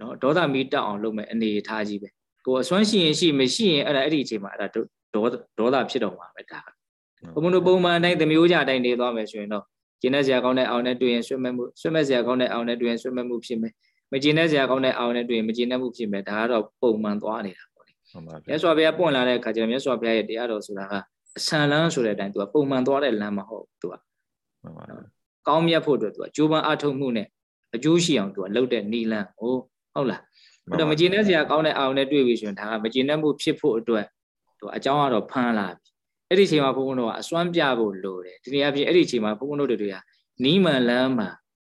နော်ဒေါသမီးတက်အောင်လုပ်မဲ့အနေအထားကြီးပဲကိုယ်အစွမ်းရှိရင်ရှိမရှိရင်အဲ့ဒါအဲ့ဒီအချိန်မှာအဲ့ဒါဒေါဒေါသဖြစ်တော့မှာပဲဒါဘုံဘုံတို့ပုံမှန်အတိုင်းသမျိုးကြအတိုင်းနေသွားမယ်ဆိုရင်တော့ ကျင်းတဲ့ဆရာကောင်းတဲ့အောင်နဲ့တွေ့ရင်ဆွမဲ့မှုဆွမဲ့ဆရာကောင်းတဲ့အောင်နဲ့တွေ့ရင်ဆွမဲ့မှုဖြစ်မယ်မကျင်းတဲ့ဆရာကောင်းတဲ့အောင်နဲ့တွေ့ရင်မကျင်းတဲ့မှုဖြစ်မယ်ဒါကတော့ပုံမှန်သွားနေတာပေါ့လေမှန်ပါဗျာမြတ်စွာဘုရားပွင့်လာတဲ့အခါကျတော့မြတ်စွာဘုရားရဲ့တရားတော်ဆိုတာကအဆန်လန်းဆိုတဲ့အတိုင်းသူကပုံမှန်သွားတဲ့လမ်းမဟုတ်သူကမှန်ပါကောင်းမြတ်ဖို့အတွက်သူကကြိုးပမ်းအထုတ်မှုနဲ့အကျိုးရှိအောင်သူကလှုပ်တဲ့နီလန်းဟုတ်ဟုတ်လားအဲ့တော့မကျင်းတဲ့ဆရာကောင်းတဲ့အောင်နဲ့တွေ့ပြီဆိုရင်ဒါကမကျင်းတဲ့မှုဖြစ်ဖို့အတွက်သူအကြောင်းကတော့ဖမ်းလာပြီ အဲ့ဒီအချိန်မှာဘုန်းဘုန်းတို့ကအစွမ်းပြဖို့လိုတယ်ဒီနေ့အပြင်အဲ့ဒီအချိန်မှာဘုန်းဘုန်းတို့တွေကနီးမှန်လမ်းမှ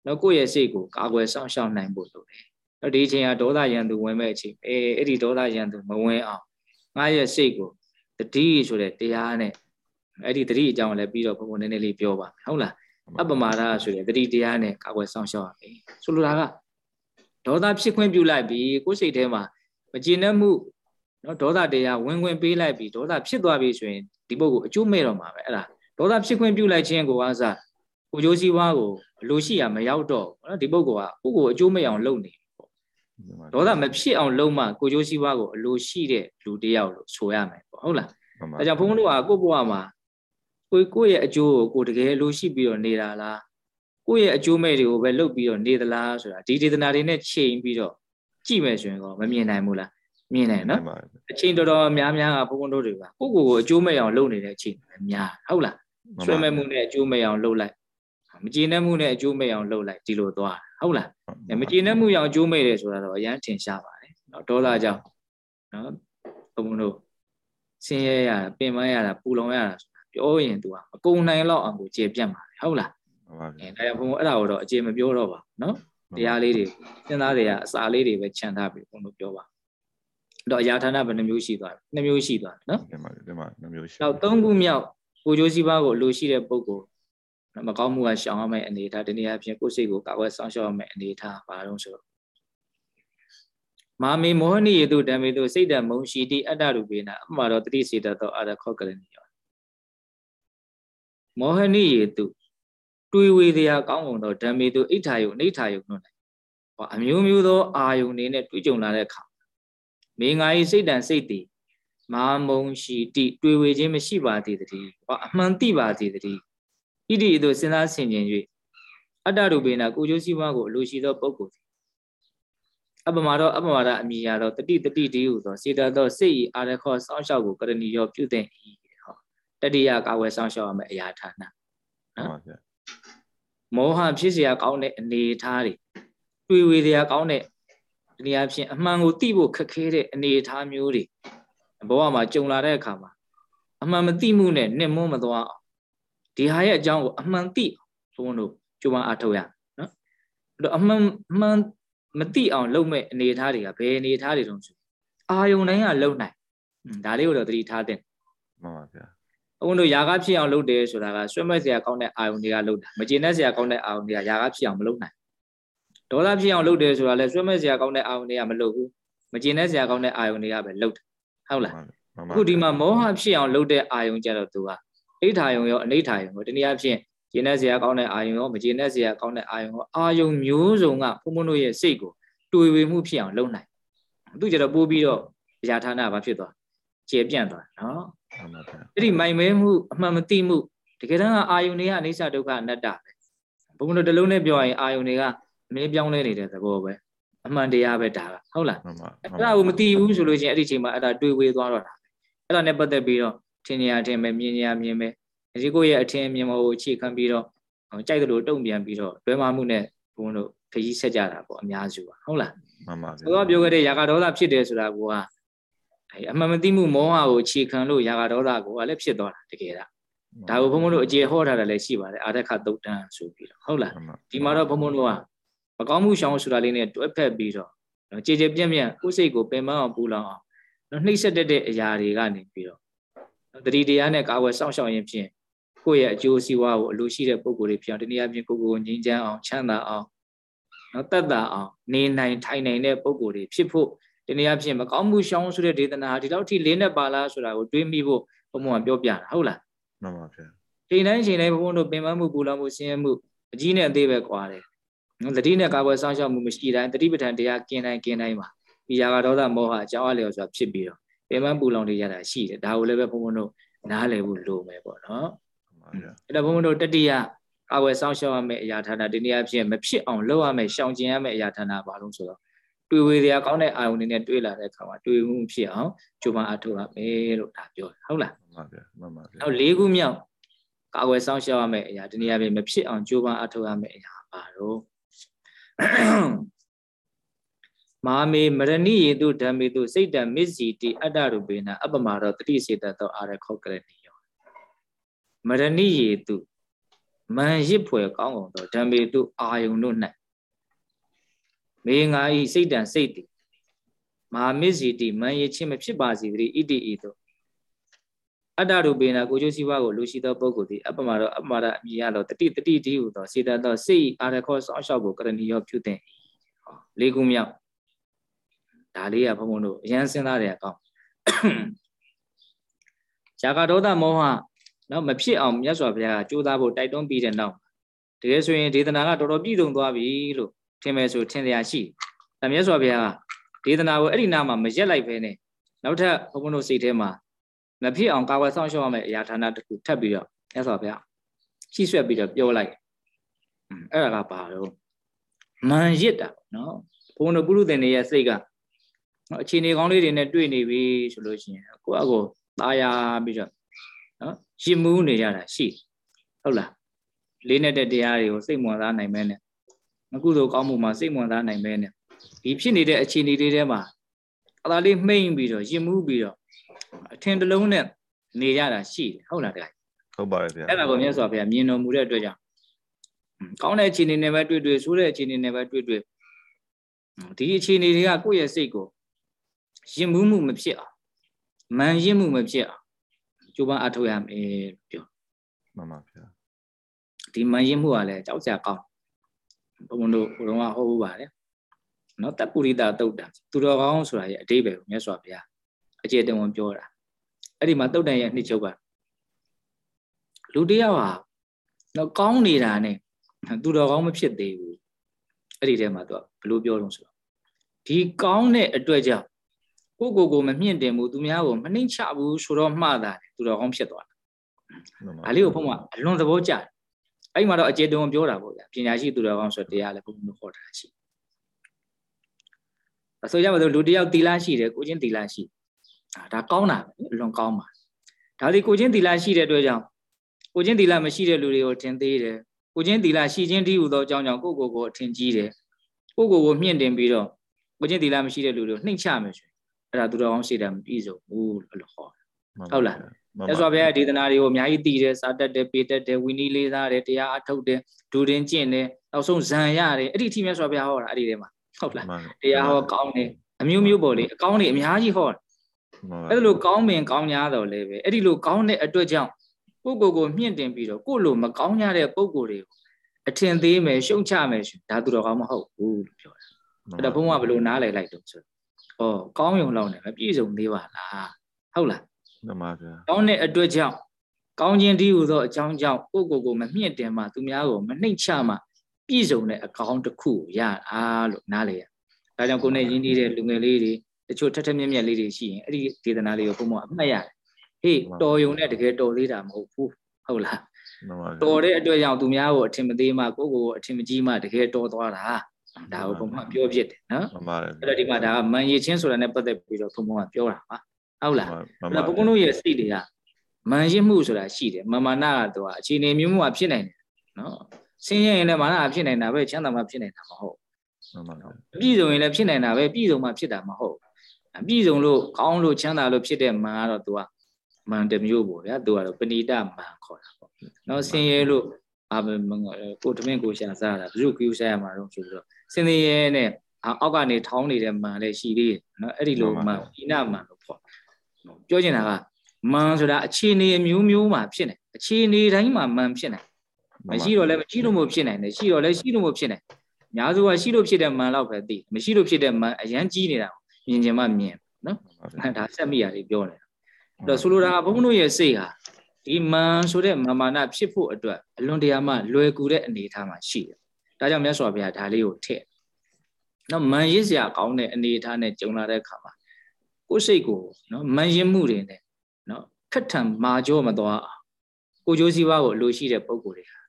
နော်ကိုယ့်ရဲ့စိတ်ကိုကာကွယ်စောင့်ရှောက်နိုင်ဖို့လိုတယ်နော်ဒီအချိန်ကဒေါသရန်သူဝင်မဲ့အချိန်အဲအဲ့ဒီဒေါသရန်သူမဝင်အောင်ငါရဲ့စိတ်ကိုတတိဆိုတဲ့တရားနဲ့အဲ့ဒီတတိအကြောင်းလည်းပြီးတော့ဘုန်းဘုန်းနည်းနည်းလေးပြောပါမယ်ဟုတ်လားအပမာဒဆိုတဲ့တတိတရားနဲ့ကာကွယ်စောင့်ရှောက်ရမယ်ဆိုလိုတာကဒေါသဖြစ်ခွင့်ပြုလိုက်ပြီးကိုယ်စိတ်ထဲမှာမကျေနပ်မှုနော်ဒေါသတရားဝင်ဝင်ပေးလိုက်ပြီးဒေါသဖြစ်သွားပြီဆိုရင် ဒီပုဂ္ဂိုလ်အကျိုးမဲ့တော့မှာပဲအဲ့ဒါဒေါသဖြစ်ခွင့်ပြုလိုက်ခြင်းကိုအားစားကိုကြိုးစည်းဝါးကိုအလိုရှိရမရောက်တော့နော်ဒီပုဂ္ဂိုလ်ကပုဂ္ဂိုလ်အကျိုးမဲ့အောင်လုပ်နေပေါ့ဒေါသမဖြစ်အောင်လုပ်မှကိုကြိုးစည်းဝါးကိုအလိုရှိတဲ့လူတယောက်လို့ဆိုရမယ်ပေါ့ဟုတ်လားဒါကြောင့်ဘုန်းတော်ကကိုယ့်ဘဝမှာကိုကိုယ့်ရဲ့အကျိုးကိုကိုတကယ်လိုရှိပြီးတော့နေတာလားကိုယ့်ရဲ့အကျိုးမဲ့တွေကိုပဲလုပ်ပြီးတော့နေသလားဆိုတာဒီဒေသနာတွေနဲ့ချိန်ပြီးတော့ကြည့်မယ်ဆိုရင်ကောမမြင်နိုင်ဘူးလား မြင်တယ်နော်အချိန်တော်တော်များများကဘုန်းဘုန်းတို့တွေကကိုယ့်ကိုယ်ကိုအကျိုးမဲ့အောင်လုပ်နေတဲ့အချိန်များဟုတ်လားဆွဲမဲ့မှုနဲ့အကျိုးမဲ့အောင်လုပ်လိုက်မကျေနပ်မှုနဲ့အကျိုးမဲ့အောင်လုပ်လိုက်ဒီလိုသွားဟုတ်လားမကျေနပ်မှုအောင်အကျိုးမဲ့တယ်ဆိုတာတော့အရန်ထင်ရှားပါတယ်နော်ဒေါသကြောင့်နော်ဘုံဘုံတို့ဆင်းရဲရတာပင်ပန်းရတာပူလောင်ရတာဆိုတာပြောရင် तू ကမကုံနိုင်တော့အောင်ကိုကျေပြတ်မှာဟုတ်လားမှန်ပါဗျာအဲဒါကြောင့်ဘုံဘုံအဲ့ဒါကိုတော့အကျေမပြောတော့ပါနော်တရားလေးတွေစဉ်းစားတွေကအစာလေးတွေပဲခြံထားပြီးဘုံတို့ပြောပါ တော့အရာဌာနဘယ်နှမျိုးရှိသွားလဲနှစ်မျိုးရှိသွားတယ်နော်ဒီမှာဒီမှာနှမျိုးရှိနောက်သုံးခုမြောက်ကိုကျိုးစည်းပါးကိုအလိုရှိတဲ့ပုဂ္ဂိုလ်မကောင်းမှုကရှောင်ရမယ့်အနေအထားတနည်းအားဖြင့်ကိုယ်စိတ်ကိုကာကွယ်ဆောင်ရှောက်ရမယ့်အနေအထားဘာလို့ဆိုတော့မာမေမောဟနိယေတုဓမ္မေတုစိတ်တမုံရှိတိအတ္တရူပေနအမှားတော့တတိစေတသောအာရခောကရဏီယောမောဟနိယေတုတွေးဝေတရားကောင်းကုန်သောဓမ္မေတုအိဋ္ဌာယုအိဋ္ဌာယုတို့၌ဟောအမျိုးမျိုးသောအာယုန်နေနဲ့တွေးကြုံလာတဲ့အခါ မေငါဤစိတ်တန်စိတ်တည်မာမုံရှိတိတွေဝေခြင်းမရှိပါသေးတည်းဟောအမှန်တိပါသေးတည်းဣတိဤသို့စဉ်းစားဆင်ခြင်၍အတ္တရူပေနကိုကျိုးစည်းဝါးကိုအလိုရှိသောပုဂ္ဂိုလ်သည်အပမတော်အပမရအမိယာသောတတိတတိတည်းဟုသောစေတသောစိတ်ဤအာရခောစောင့်ရှောက်ကိုကရဏီရောပြုတဲ့ဤဟောတတိယကာဝယ်စောင့်ရှောက်ရမယ့်အရာဌာန မှန်ပါဗျာ မောဟဖြစ်เสียကောင်းတဲ့အနေအထားတွေတွေ့ဝေတရားကောင်းတဲ့ ဒီနေရာဖြင့်အမှန်ကိုသိဖို့ခက်ခဲတဲ့အနေအထားမျိုးတွေဘဝမှာကြုံလာတဲ့အခါမှာအမှန်မသိမှုနဲ့နှိမ့်မွန်းမသွားအောင်ဒီဟာရဲ့အကြောင်းကိုအမှန်သိဘုန်းတို့ကြိုးပမ်းအားထုတ်ရနော်အဲ့တော့အမှန်အမှန်မသိအောင်လုပ်မဲ့အနေအထားတွေကဘယ်အနေအထားတွေတုံးဆိုအာယုန်တိုင်းကလုံနိုင်ဒါလေးကိုတော့သတိထားတဲ့မှန်ပါဗျာအုံတို့ຢာကဖြစ်အောင်လုပ်တယ်ဆိုတာကဆွဲမဲ့စရာကောင်းတဲ့အာယုန်တွေကလုပ်တာမကျေနပ်စရာကောင်းတဲ့အာယုန်တွေကຢာကဖြစ်အောင်မလုပ်နိုင် ဒေါသဖြစ်အောင်လုပ်တယ်ဆိုတာလဲဆွဲမဲ့စရာကောင်းတဲ့အာယုန်တွေကမလုပ်ဘူးမကျေနပ်စရာကောင်းတဲ့အာယုန်တွေကပဲလုပ်တယ်ဟုတ်လားမှန်ပါအခုဒီမှာမောဟဖြစ်အောင်လုပ်တဲ့အာယုန်ကြတော့သူကအိဋ္ဌာယုံရောအနိဋ္ဌာယုံရောတနည်းအားဖြင့်ကျေနပ်စရာကောင်းတဲ့အာယုံရောမကျေနပ်စရာကောင်းတဲ့အာယုံရောအာယုံမျိုးစုံကဘုံဘုံတို့ရဲ့စိတ်ကိုတွေဝေမှုဖြစ်အောင်လုပ်နိုင်သူကြတော့ပို့ပြီးတော့အရာဌာနဘာဖြစ်သွားကျေပြန့်သွားနော်မှန်ပါဗျာအဲ့ဒီမိုင်မဲမှုအမှန်မသိမှုတကယ်တမ်းကအာယုန်တွေကအနိစ္စဒုက္ခအနတ္တပဲဘုံဘုံတို့တစ်လုံးနဲ့ပြောရင်အာယုန်တွေက အမင်းပြောင်းလဲနေတဲ့သဘောပဲအမှန်တရားပဲဒါကဟုတ်လားမှန်ပါအဲ့ဒါကိုမသိဘူးဆိုလို့ချင်းအဲ့ဒီချိန်မှာအဲ့ဒါတွေးဝေးသွားတော့တာပဲအဲ့ဒါနဲ့ပတ်သက်ပြီးတော့ထင်ညာထင်ပဲမြင်ညာမြင်ပဲဒီကိုယ့်ရဲ့အထင်မြင်မှုကိုအခြေခံပြီးတော့ကြိုက်တယ်လို့တုံ့ပြန်ပြီးတော့တွဲမမှုနဲ့ဘုန်းတို့ခကြီးဆက်ကြတာပေါ့အများစုပါဟုတ်လားမှန်ပါဆိုတော့ပြောခဲ့တဲ့ຢာကဒေါသဖြစ်တယ်ဆိုတာကအဲ့အမှန်မသိမှုမောဟကိုအခြေခံလို့ຢာကဒေါသကိုကလည်းဖြစ်သွားတာတကယ်ဒါဒါကိုဘုန်းဘုန်းတို့အကျေဟောထားတယ်လည်းရှိပါတယ်အာရခသုတ်တန်ဆိုပြီးတော့ဟုတ်လားမှန်ပါဒီမှာတော့ဘုံဘုံတို့က မကောင်းမှုရှောင်ဆိုတာလေးနဲ့တွဲဖက်ပြီးတော့နော်ကြည်ကြည်ပြန့်ပြန့်ကိုယ်စိတ်ကိုပင်ပန်းအောင်ပူလောင်အောင်နော်နှိမ့်ဆက်တတ်တဲ့အရာတွေကနေပြီးတော့နော်တတိတရားနဲ့ကာဝယ်စောင့်ရှောက်ရင်ဖြင့်ကိုယ့်ရဲ့အကျိုးစီးပွားကိုအလိုရှိတဲ့ပုံကိုယ်တွေဖြစ်အောင်ဒီနေ့အပြင်ကိုယ်ကိုယ်ငြိမ်းချမ်းအောင်ချမ်းသာအောင်နော်တတ်တာအောင်နေနိုင်ထိုင်နိုင်တဲ့ပုံကိုယ်တွေဖြစ်ဖို့ဒီနေ့အပြင်မကောင်းမှုရှောင်ဆိုတဲ့ဒေသနာဟာဒီလောက်ထိလေးနဲ့ပါလားဆိုတာကိုတွေးမိဖို့ဘုံဘုံကပြောပြတာဟုတ်လားမှန်ပါဗျာချိန်တိုင်းချိန်တိုင်းဘုန်းဘုန်းတို့ပင်ပန်းမှုပူလောင်မှုဆင်းရဲမှုအကြီးနဲ့အသေးပဲကွာတယ် နော်တတိနဲ့ကာကွယ်စောင့်ရှောက်မှုမရှိတိုင်းတတိပဋ္ဌာန်တရားกินတိုင်းกินတိုင်းမှာဒီရာဂဒေါသမောဟအကြောင်းအလျော်ဆိုတာဖြစ်ပြီးတော့ပင်ပန်းပူလောင်တွေရတာရှိတယ်ဒါကိုလည်းပဲဘုန်းဘုန်းတို့နားလည်ဖို့လိုမယ်ပေါ့နော် မှန်ပါဗျာ အဲ့တော့ဘုန်းဘုန်းတို့တတိယကာကွယ်စောင့်ရှောက်ရမယ့်အရာဌာနဒီနေ့အဖြစ်မဖြစ်အောင်လုပ်ရမယ့်ရှောင်ကျဉ်ရမယ့်အရာဌာနဘာလို့ဆိုတော့တွေ့ဝေတရားကောင်းတဲ့အာယုန်တွေနဲ့တွေ့လာတဲ့အခါမှာတွေ့မှုဖြစ်အောင်ကြိုးပမ်းအထောက်ရမယ်လို့ဒါပြောတယ်ဟုတ်လား မှန်ပါဗျာမှန်ပါဗျာ နောက်၄ခုမြောက်ကာဝယ်ဆောင်ရှောက်ရမယ့်အရာဒီနေရာပြင်မဖြစ်အောင်ကြိုးပမ်းအထောက်ရမယ့်အရာပါတော့ မာမေမရဏိယေတုဓမ္မေတုစိတ်တံမစ္စီတိအတ္တရူပေနအပမရောတတိစေတသောအာရခောကရဏီယောမရဏိယေတုမန်ရစ်ဖွယ်ကောင်းကုန်သောဓမ္မေတုအာယုန်တို့၌မေငါဤစိတ်တံစိတ်တိမဟာမစ္စီတိမန်ရစ်ချင်းမဖြစ်ပါစေတည်းဣတိဤသို့ အတ္တရူပေနာကိုကျိုးစည်းဝါးကိုလူရှိသောပုဂ္ဂိုလ်သည်အပမရောအပမရအမိရသောတတိတတိတိဟုသောစေတသောစိတ်အာရခောစောင့်ရှောက်ကိုကရဏီရောပြုတဲ့ဟောလေးခုမြောက်ဒါလေးကဘုံဘုံတို့အရန်စဉ်းစားတယ်အကောင်းဇာကဒေါသမောဟနော်မဖြစ်အောင်မြတ်စွာဘုရားကကြိုးစားဖို့တိုက်တွန်းပြီးတဲ့နောက်တကယ်ဆိုရင်ဒေသနာကတော်တော်ပြည့်စုံသွားပြီလို့ထင်မယ်ဆိုထင်စရာရှိတယ်ဒါမြတ်စွာဘုရားကဒေသနာကိုအဲ့ဒီနာမှာမရက်လိုက်ဘဲနဲ့နောက်ထပ်ဘုံဘုံတို့စိတ်ထဲမှာ မဖြစ်အောင်ကာဝယ်ဆောင်ရှောက်ရမယ့်အရာဌာနတစ်ခုထပ်ပြီးတော့မြတ်စွာဘုရားရှိဆွဲပြီးတော့ပြောလိုက်อืมအဲ့ဒါကဘာလို့မန်ရစ်တာနော်ဘုန်းတော်ပုရုသင်တွေရဲ့စိတ်ကနော်အခြေအနေကောင်းလေးတွေနဲ့တွေ့နေပြီဆိုလို့ရှိရင်ကိုယ့်အကိုตายာပြီးတော့နော်ရှင်မူးနေရတာရှိဟုတ်လား လေးနေတဲ့တရားတွေကိုစိတ်ဝင်စားနိုင်မဲနဲ့အကုသိုလ်ကောင်းမှုမှာစိတ်ဝင်စားနိုင်မဲနဲ့ဒီဖြစ်နေတဲ့အခြေအနေတွေထဲမှာအသာလေးမှိမ့်ပြီးတော့ရင်မှုပြီးတော့ အထင်တလုံးနဲ့နေရတာရှိတယ်ဟုတ်လားတရားဟုတ်ပါတယ်ဗျာအဲ့ဒါကိုမြတ်စွာဘုရားမြင်တော်မူတဲ့အတွက်ကြောင့်ကောင်းတဲ့အခြေအနေနဲ့ပဲတွေ့တွေ့ဆိုးတဲ့အခြေအနေနဲ့ပဲတွေ့တွေ့ဒီအခြေအနေတွေကကိုယ့်ရဲ့စိတ်ကိုရင်မှုမှုမဖြစ်အောင်မန်ရင်မှုမဖြစ်အောင်ကြိုးပမ်းအထောက်ရမယ်လို့ပြောမှန်ပါဗျာဒီမန်ရင်မှုကလည်းကြောက်ကြကောင်းဘုံဘုံတို့ဘုံကဟောဘူးပါလေနော်တပ်ပုရိသတုတ်တံသူတော်ကောင်းဆိုတာရဲ့အတိပ္ပယ်ကိုမြတ်စွာဘုရား အကျေတဝန်ပြောတာအဲ့ဒီမှာတုတ်တန်ရဲ့နှစ်ချုပ်ကလူတယောက်ဟာတော့ကောင်းနေတာနဲ့သူတော်ကောင်းမဖြစ်သေးဘူးအဲ့ဒီထဲမှာသူကဘလို့ပြောလို့ဆိုတော့ဒီကောင်းတဲ့အတွက်ကြောင့်ကိုကိုကိုမမြင့်တင်ဘူးသူများကိုမနှိမ့်ချဘူးဆိုတော့မှားတာသူတော်ကောင်းဖြစ်သွားတာမှန်ပါ။ဒါလေးကိုဘုံကအလွန်သဘောကျတယ်။အဲ့ဒီမှာတော့အကျေတုံပြောတာပေါ့ဗျာ။ပညာရှိသူတော်ကောင်းဆိုတရားလည်းဘုံကဟောတာရှိ။အဆိုကြပါတော့လူတစ်ယောက်သီလရှိတယ်ကိုချင်းသီလရှိ။ ဒါဒါကောင်းတာပဲအလွန်ကောင်းပါ။ဒါဒီကိုချင်းသီလရှိတဲ့အတွက်ကြောင့်ကိုချင်းသီလမရှိတဲ့လူတွေကိုထင်သေးတယ်။ကိုချင်းသီလရှိခြင်းတည်းဟူသောအကြောင်းကြောင့်ကိုကိုကိုအထင်ကြီးတယ်။ကိုကိုကိုမြင့်တင်ပြီးတော့ကိုချင်းသီလမရှိတဲ့လူတွေကိုနှိမ့်ချမယ်ဆိုရင်အဲ့ဒါသူတော်ကောင်းရှိတယ်မပြည့်စုံဘူးလို့ဟောဟုတ်လားမှန်မြတ်စွာဘုရားရဲ့ဒေသနာတွေကိုအများကြီးတည်တယ်စာတတ်တယ်ပေတတ်တယ်ဝီနီလေးစားတယ်တရားအထုတ်တယ်ဒူတင်ကျင့်တယ်နောက်ဆုံးဇံရတယ်အဲ့ဒီအထိမြတ်စွာဘုရားဟောတာအဲ့ဒီထဲမှာဟုတ်လားမှန်တရားဟောကောင်းတယ်အမျိုးမျိုးပေါ့လေအကောင်းတွေအများကြီးဟောတယ်မှန်ပါ အဲ့လိုကောင်းပင်ကောင်း냐တော့လေပဲအဲ့ဒီလိုကောင်းတဲ့အတွက်ကြောင့်ကိုယ့်ကိုယ်ကိုမြင့်တင်ပြီးတော့ကိုယ့်လိုမကောင်း냐တဲ့ပုံကိုယ်တွေကိုအထင်သေးမယ်ရှုံချမယ်ဆိုဒါသူတော်ကောင်းမဟုတ်ဘူးလို့ပြောတာအဲ့တော့ဘုန်းကဘယ်လိုနားလည်လိုက်တော့ဆိုတော့ဩကောင်းယုံလောက်နဲ့မပြည့်စုံသေးပါလားဟုတ်လားမှန်ပါဗျာကောင်းတဲ့အတွက်ကြောင့်ကောင်းခြင်းတည်းဟူသောအကြောင်းကြောင့်ကိုယ့်ကိုယ်ကိုမမြင့်တင်မှသူများကိုမနှိမ့်ချမှပြည့်စုံတဲ့အကောင်းတစ်ခုကိုရတာလို့နားလေရ။ဒါကြောင့်ကိုယ်နဲ့ရင်းနှီးတဲ့လူငယ်လေးတွေ တချို့ထက်ထက်မြက်မြက်လေးတွေရှိရင်အဲ့ဒီဒေသနာလေးကိုဘုံဘအမှတ်ရတယ်။ဟေးတော်ယုံနဲ့တကယ်တော်သေးတာမဟုတ်ဘူး။ဟုတ်လားမှန်ပါဗျာ။တော်တဲ့အတွက်ကြောင့်သူများကိုအထင်မသေးမှကိုယ့်ကိုယ်ကိုအထင်မကြီးမှတကယ်တော်သွားတာ။ဒါကိုဘုံဘပြောဖြစ်တယ်နော်မှန်ပါတယ်။အဲ့တော့ဒီမှာဒါကမန်ရည်ချင်းဆိုတာနဲ့ပတ်သက်ပြီးတော့ဘုံဘကပြောတာပါ။ဟုတ်လားမှန်အဲ့ပါတော့ဘုန်းဘုန်းတို့ရဲ့စိတ်တွေကမန်ရစ်မှုဆိုတာရှိတယ်မာမာနကတော့အခြေအနေမျိုးမျိုးကဖြစ်နိုင်တယ်နော်ဆင်းရဲရင်လည်းမာနကဖြစ်နိုင်တာပဲချမ်းသာမှဖြစ်နိုင်တာမဟုတ်မှန်ပါဗျာအပြည့်စုံရင်လည်းဖြစ်နိုင်တာပဲပြည့်စုံမှဖြစ်တာမဟုတ် အပြည့်စုံလို့ကောင်းလို့ချမ်းသာလို့ဖြစ်တဲ့မန်ကတော့ तू ကမန်တစ်မျိုးပေါ့ဗျာ तू ကတော့ပဏိတမန်ခေါ်တာပေါ့နော်ဆင်းရဲလို့အာမကိုတမင်ကိုရှာစားတာဘုရုကိူရှာရမှာတော့ဆိုပြီးတော့ဆင်းရဲနဲ့အောက်ကနေထောင်းနေတဲ့မန်လည်းရှိသေးတယ်နော်အဲ့ဒီလိုမန်ဣနမန်လို့ခေါ်ပြောချင်တာကမန်ဆိုတာအခြေအနေအမျိုးမျိုးမှာဖြစ်နေအခြေအနေတိုင်းမှာမန်ဖြစ်နေမရှိတော့လည်းမရှိလို့မဖြစ်နိုင်တယ်ရှိတော့လည်းရှိလို့မဖြစ်နိုင်အများစုကရှိလို့ဖြစ်တဲ့မန်လောက်ပဲသိမရှိလို့ဖြစ်တဲ့မန်အရန်ကြီးနေတာ မြင်ချင်မှမြင်နော်ဒါဆက်မိရတယ်ပြောနေတာအဲ့တော့ဆိုလိုတာကဘုန်းဘုန်းတို့ရဲ့စိတ်ဟာဒီမန်ဆိုတဲ့မာမာနဖြစ်ဖို့အတွက်အလွန်တရာမှလွယ်ကူတဲ့အနေအထားမှာရှိတယ်ဒါကြောင့်မြတ်စွာဘုရားဒါလေးကိုထည့်နော်မန်ရစ်စရာကောင်းတဲ့အနေအထားနဲ့ကြုံလာတဲ့အခါမှာကိုယ်စိတ်ကိုနော်မန်ရင်မှုတွေနဲ့နော်ခက်ထံမာကြောမသွားအောင်ကိုကျိုးစည်းဝါးကိုအလိုရှိတဲ့ပုံကိုယ်တွေဟာ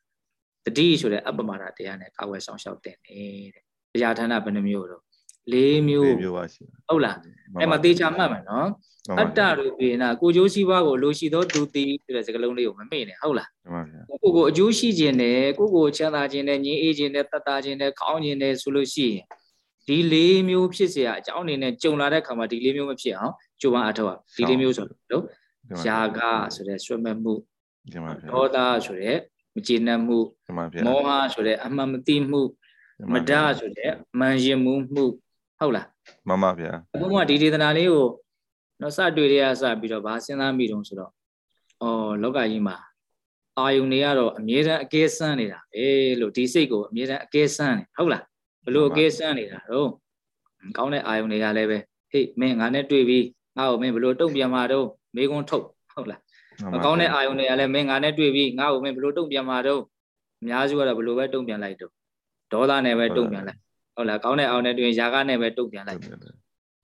တတိဆိုတဲ့အပ္ပမာဒတရားနဲ့ကာဝယ်ဆောင်ရှောက်တဲ့နေတဲ့တရားဌာနဘယ်နှမျိုးတော့ ၄မျိုး မျိုးပါရှိ ဟုတ်လားအဲ့မှာသေချာမှတ်မယ်နော်အတ္တရူပေနာကိုကျိုးစည်းဝါးကိုအလိုရှိသောသူတည်ဆိုတဲ့စကားလုံးလေးကိုမမေ့နဲ့ဟုတ်လား မှန်ပါဗျာ ကိုကိုကိုအကျိုးရှိခြင်းနဲ့ကိုကိုချမ်းသာခြင်းနဲ့ငြိမ်းအေးခြင်းနဲ့တတ်တာခြင်းနဲ့ကောင်းခြင်းနဲ့ဆိုလို့ရှိရင်ဒီ၄မျိုးဖြစ်เสียအကြောင်းအနေနဲ့ကြုံလာတဲ့ခါမှာဒီ၄မျိုးမဖြစ်အောင်ကြိုးပမ်းအထောက်ဒီ၄မျိုးဆိုတော့ ယာကဆိုတဲ့ဆွဲမဲ့မှု ဒီမှာဗျာ ဒေါသဆိုတဲ့မကျေနပ်မှု ဒီမှာဗျာ မောဟဆိုတဲ့အမှန်မသိမှုမဒဆိုတဲ့မန်ရင်မှုမှု ဟုတ်လားမှန်ပါဗျာဘုံကဒီဒေသနာလေးကိုတော့စတွေ့ရစပြီးတော့ဗာစဉ်းစားမိတုံးဆိုတော့အော်လောကကြီးမှာအာယုန်တွေကတော့အမြဲတမ်းအကဲဆန်းနေတာပဲလို့ဒီစိတ်ကိုအမြဲတမ်းအကဲဆန်းနေဟုတ်လားဘလို့အကဲဆန်းနေတာတော့ကောင်းတဲ့အာယုန်တွေကလည်းပဲဟေ့မင်းငါနဲ့တွေ့ပြီးငါ့ကိုမင်းဘလို့တုံ့ပြန်มาတော့မေကုန်းထုတ်ဟုတ်လားမကောင်းတဲ့အာယုန်တွေကလည်းမင်းငါနဲ့တွေ့ပြီးငါ့ကိုမင်းဘယ်လိုတုံ့ပြန်မှာတော့အများစုကတော့ဘယ်လိုပဲတုံ့ပြန်လိုက်တော့ဒေါသနဲ့ပဲတုံ့ပြန်လိုက် ဟုတ်လားကောင်းတဲ့အာယုန်နဲ့တွေ့ရင်ຢာကနဲ့ပဲတုံ့ပြန်လိုက်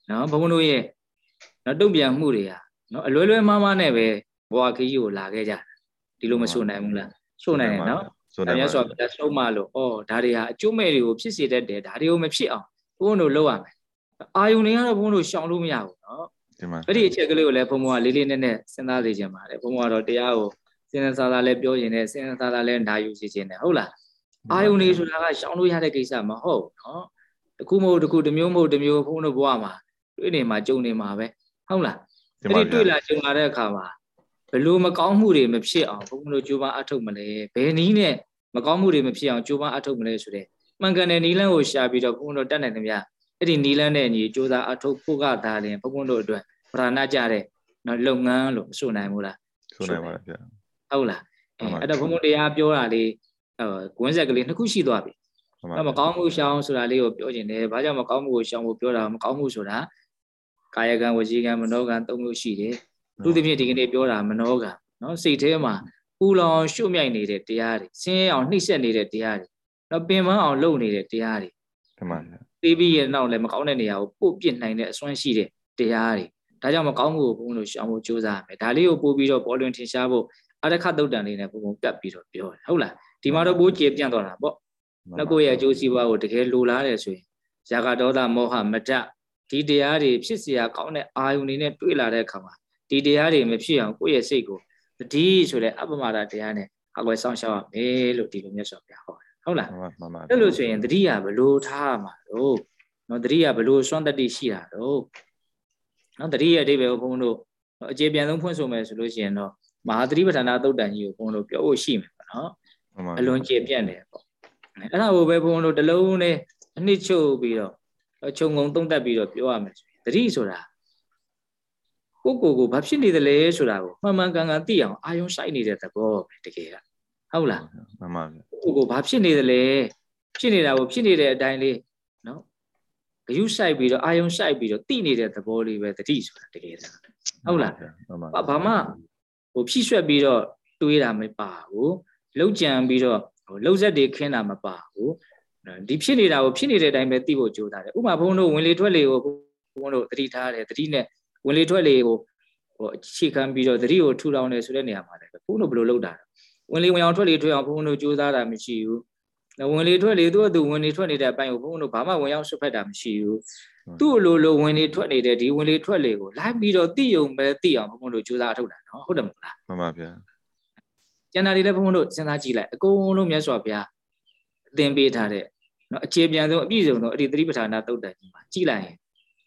နော်ဘုန်းဘုန်းတို့ရဲ့နော်တုံ့ပြန်မှုတွေဟာနော်အလွယ်လွယ်မှားမှားနဲ့ပဲဘဝခကြီးကိုလာခဲ့ကြတာဒီလိုမဆိုနိုင်ဘူးလားဆိုနိုင်တယ်နော်ဆိုဒါနေများပါဆိုတော့ဆုံးမလို့ဩဒါတွေဟာအကျိုးမဲ့တွေကိုဖြစ်စေတတ်တယ်ဒါတွေကိုမဖြစ်အောင်ဘုန်းဘုန်းတို့လုပ်ရမယ်အာယုန်တွေကတော့ဘုန်းဘုန်းတို့ရှောင်လို့မရဘူးနော်ဒီမှာအဲ့ဒီအချက်ကလေးကိုလည်းဘုံဘုံကလေးလေးနက်နက်စဉ်းစားစေချင်ပါတယ်ဘုံဘုံကတော့တရားကိုစဉ်းစားစားလည်းပြောရင်လည်းစဉ်းစားစားလည်းနာယူစီခြင်းနဲ့ဟုတ်လား အာယုန်နေဆိုတာကရှောင်လို့ရတဲ့ကိစ္စမဟုတ်နော်တခုမဟုတ်တခုတစ်မျိုးမဟုတ်တစ်မျိုးဘုန်းတို့ဘဝမှာတွေ့နေမှာကြုံနေမှာပဲဟုတ်လားအဲ့ဒီတွေ့လာကြုံလာတဲ့အခါမှာဘလို့မကောင်းမှုတွေမဖြစ်အောင်ဘုန်းတို့ကြိုးပမ်းအထုတ်မလဲဘယ်နည်းနဲ့မကောင်းမှုတွေမဖြစ်အောင်ကြိုးပမ်းအထုတ်မလဲဆိုတဲ့မှန်ကန်တဲ့နီလန်းကိုရှာပြီးတော့ဘုန်းတို့တတ်နိုင်သမျှအဲ့ဒီနီလန်းနဲ့ညီကြိုးစားအထုတ်ဖို့ကသာလင်ဘုန်းတို့အတွက်ပဓာနာကြတဲ့နော်လုပ်ငန်းလို့မဆိုနိုင်ဘူးလားဆိုနိုင်ပါလားဗျာဟုတ်လားအဲမှန်ပါအဲ့တော့ဘုန်းဘုန်းတရားပြောတာလေးဟို ကွင်းဆက်ကလေးနှစ်ခုရှိသွားပြီမှန်ပါအဲ့မကောင်းမှုရှောင်ဆိုတာလေးကိုပြောခြင်းတယ်ဘာကြောင့်မကောင်းမှုကိုရှောင်ဖို့ပြောတာမကောင်းမှုဆိုတာကာယကံဝစီကံမနောကံသုံးမျိုးရှိတယ်သူသဖြင့်ဒီကနေ့ပြောတာမနောကံနော်စိတ်ထဲမှာပူလောင်ရှုမြိုက်နေတဲ့တရားတွေဆင်းရဲအောင်နှိမ့်ဆက်နေတဲ့တရားတွေနော်ပင်ပန်းအောင်လုပ်နေတဲ့တရားတွေမှန်ပါဗျာသိပြီးရဲ့နောက်လည်းမကောင်းတဲ့နေရာကိုပို့ပစ်နိုင်တဲ့အစွမ်းရှိတဲ့တရားတွေဒါကြောင့်မကောင်းမှုကိုဘုန်းဘုန်းတို့ရှောင်ဖို့ကြိုးစားရမယ်ဒါလေးကိုပို့ပြီးတော့ပေါ်လွင်ထင်ရှားဖို့အရခတ်တုတ်တန်လေးနဲ့ဘုန်းဘုန်းကပ်ပြီးတော့ပြောတယ်ဟုတ်လား ဒီမှာတော့ပိုးကျေပြန့်သွားတာပေါ့နောက်ကိုယ့်ရဲ့အကျိုးစီးပွားကိုတကယ်လိုလားတယ်ဆိုရင်ဇာကဒေါသမောဟမတ္တဒီတရားတွေဖြစ်เสียကောင်းတဲ့အာယုန်တွေနဲ့တွေ့လာတဲ့အခါမှာဒီတရားတွေမဖြစ်အောင်ကိုယ့်ရဲ့စိတ်ကိုတတိဆိုတဲ့အပ္ပမဒတရားနဲ့အကွယ်ဆောင်ရှောက်ရမယ်လို့ဒီလိုမြတ်စွာဘုရားဟောတယ်ဟုတ်လား မှန်ပါမှန်ပါ အဲ့လိုဆိုရင်တတိယဘလို့ထားမှာတော့နော်တတိယဘလို့စွမ်းတတိရှိတာတော့နော်တတိယအဓိပ္ပာယ်ကိုဘုန်းတို့နော်အခြေပြန်ဆုံးဖွင့်ဆိုမယ်ဆိုလို့ရှိရင်တော့မဟာတတိပဋ္ဌာနာသုတ်တန်ကြီးကိုဘုန်းတို့ပြောဖို့ရှိမယ်ပေါ့နော် မှန်ပါ အလွန်ကျေပြန့်တယ်ပေါ့အဲ့ဒါကိုပဲဘုန်းတို့တစ်လုံးနဲ့အနှစ်ချုပ်ပြီးတော့ခြုံငုံသုံးသက်ပြီးတော့ပြောရမယ်ဆိုရင်တတိဆိုတာကိုယ့်ကိုယ်ကိုဘာဖြစ်နေသလဲဆိုတာကိုမှန်မှန်ကန်ကန်သိအောင်အာယုံစိုက်နေတဲ့သဘောပဲတကယ်ကဟုတ်လားမှန်ပါဗျာကိုယ့်ကိုယ်ဘာဖြစ်နေသလဲဖြစ်နေတာကိုဖြစ်နေတဲ့အတိုင်းလေးနော်ဂယုဆိုင်ပြီးတော့အာယုံဆိုင်ပြီးတော့တိနေတဲ့သဘောလေးပဲတတိဆိုတာတကယ်တမ်းဟုတ်လားမှန်ပါဘာဘာမှဟိုဖြည့်ရွှက်ပြီးတော့တွေးတာမပါဘူး လှုပ်ကြံပြီးတော့ဟိုလှုပ်ဆက်တွေခင်းတာမပါဘူးနော်ဒီဖြစ်နေတာကိုဖြစ်နေတဲ့အတိုင်းပဲသိဖို့ကြိုးစားတယ်ဥပမာဘုန်းတို့ဝင်လေထွက်လေကိုဘုန်းတို့သတိထားတယ်သတိနဲ့ဝင်လေထွက်လေကိုဟိုအခြေခံပြီးတော့သတိကိုထူထောင်တယ်ဆိုတဲ့နေရာမှာလည်းဘုန်းတို့ဘယ်လိုလုပ်တာလဲဝင်လေဝင်အောင်ထွက်လေထွက်အောင်ဘုန်းတို့ကြိုးစားတာမရှိဘူးနော်ဝင်လေထွက်လေသူ့အတူဝင်လေထွက်နေတဲ့အပိုင်းကိုဘုန်းတို့ဘာမှဝင်ရောက်ဆွတ်ဖက်တာမရှိဘူးသူ့အလိုလိုဝင်လေထွက်နေတဲ့ဒီဝင်လေထွက်လေကိုလိုက်ပြီးတော့သိုံပဲသိအောင်ဘုန်းတို့ကြိုးစားအထုတ်တာနော်ဟုတ်တယ်မဟုတ်လားမှန်ပါဗျာ ကျန်တာတွေလည်းဘုန်းဘုန်းတို့စဉ်းစားကြည့်လိုက်အကုန်လုံးမြတ်စွာဘုရားအသင်ပေးထားတဲ့နော်အခြေပြန်ဆုံးအပြည့်စုံသောအဲ့ဒီသတိပဋ္ဌာနာတုတ်တန်ကြီးမှာကြည့်လိုက်ရင်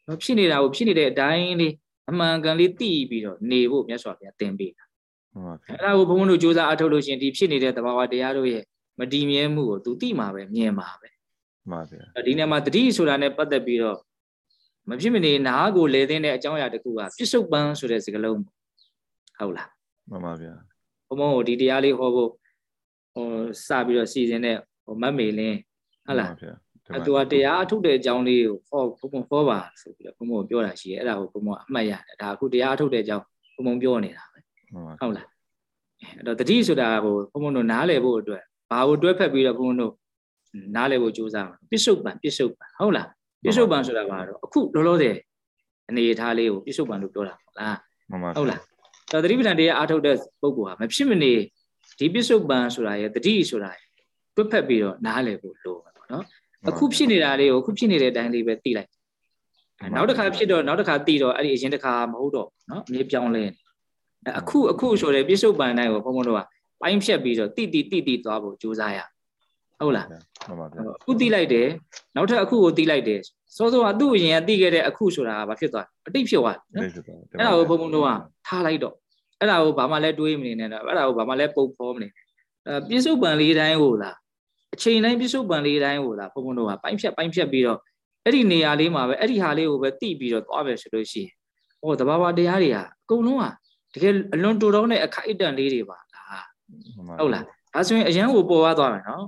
နော်ဖြစ်နေတာကိုဖြစ်နေတဲ့အတိုင်းလေးအမှန်ကန်လေးသိပြီးတော့နေဖို့မြတ်စွာဘုရားသင်ပေးတာမှန်ပါဗျာအဲ့ဒါကိုဘုန်းဘုန်းတို့ကြိုးစားအထုတ်လို့ရှရင်ဒီဖြစ်နေတဲ့သဘာဝတရားတို့ရဲ့မတည်မြဲမှုကိုသူသိမှာပဲမြင်မှာပဲမှန်ပါဗျာအဲ့ဒီနေရာမှာတတိဆိုတာနဲ့ပတ်သက်ပြီးတော့မဖြစ်မနေနားကိုလေသိတဲ့အကြောင်းအရာတစ်ခုကပြစ္ဆုတ်ပန်းဆိုတဲ့စကားလုံးပေါ့ဟုတ်လားမှန်ပါဗျာ ဘုံဘုံကိုဒီတရားလေးဟောဖို့ဟိုစပြီးတော့စီစဉ်တဲ့ဟိုမတ်မေလင်းဟုတ်လားဗျာအတူတရားအထုတ်တဲ့အကြောင်းလေးကိုဟောဘုံဘုံဟောပါဆိုပြီးတော့ဘုံဘုံပြောတာရှိရဲ့အဲ့ဒါကိုဘုံဘုံအမှတ်ရတယ်ဒါအခုတရားအထုတ်တဲ့အကြောင်းဘုံဘုံပြောနေတာပဲမှန်ပါဟုတ်လားအဲ့တော့တတိဆိုတာကိုဘုံဘုံတို့နားလည်ဖို့အတွက်ဘာကိုတွဲဖက်ပြီးတော့ဘုံဘုံတို့နားလည်ဖို့ကြိုးစားမှာပစ္စုပန်ပစ္စုပန်ဟုတ်လားပစ္စုပန်ဆိုတာဘာတော့အခုလောလောဆယ်အနေအထားလေးကိုပစ္စုပန်လို့ပြောတာဟုတ်လားမှန်ပါဟုတ်လား တော်သတိပဋ္ဌာန်တရားအားထုတ်တဲ့ပုဂ္ဂိုလ်ဟာမဖြစ်မနေဒီပစ္စုပန်ဆိုတာရဲ့တတိဆိုတာရဲ့တွက်ဖက်ပြီးတော့နားလည်ဖို့လိုမှာပေါ့နော်အခုဖြစ်နေတာလေးကိုအခုဖြစ်နေတဲ့အတိုင်းလေးပဲသိလိုက်အဲနောက်တစ်ခါဖြစ်တော့နောက်တစ်ခါသိတော့အဲ့ဒီအရင်တစ်ခါမဟုတ်တော့ဘူးနော်အမြဲပြောင်းလဲနေအဲအခုအခုဆိုတဲ့ပစ္စုပန်တိုင်းကိုဘုံဘုံတို့ကပိုင်းဖြတ်ပြီးတော့တိတိတိတိသွားဖို့ကြိုးစားရဟုတ်လားမှန်ပါဗျာအခုသိလိုက်တယ်နောက်ထပ်အခုကိုသိလိုက်တယ် စောစောကသူ့အရင်ကသိခဲ့တဲ့အခုဆိုတာကဘာဖြစ်သွားအတိတ်ဖြစ်သွားနော်ဒီဖြစ်သွားအဲ့ဒါကိုဘုံဘုံတို့ကထားလိုက်တော့အဲ့ဒါကိုဘာမှလည်းတွေးမနေနဲ့တော့အဲ့ဒါကိုဘာမှလည်းပုံဖော်မနေနဲ့အဲပြစ္ဆုတ်ပံလေးတိုင်းကိုလားအချိန်တိုင်းပြစ္ဆုတ်ပံလေးတိုင်းကိုလားဘုံဘုံတို့ကပိုင်းဖြတ်ပိုင်းဖြတ်ပြီးတော့အဲ့ဒီနေရာလေးမှာပဲအဲ့ဒီဟာလေးကိုပဲတိပြီးတော့သွားပဲဆိုလို့ရှိရင်ဟောတဘာဝတရားတွေဟာအကုန်လုံးကတကယ်အလွန်တူတော့တဲ့အခိုက်အတန့်လေးတွေပါလားဟုတ်လားဒါဆိုရင်အရန်ကိုပေါ်သွားသွားမယ်နော်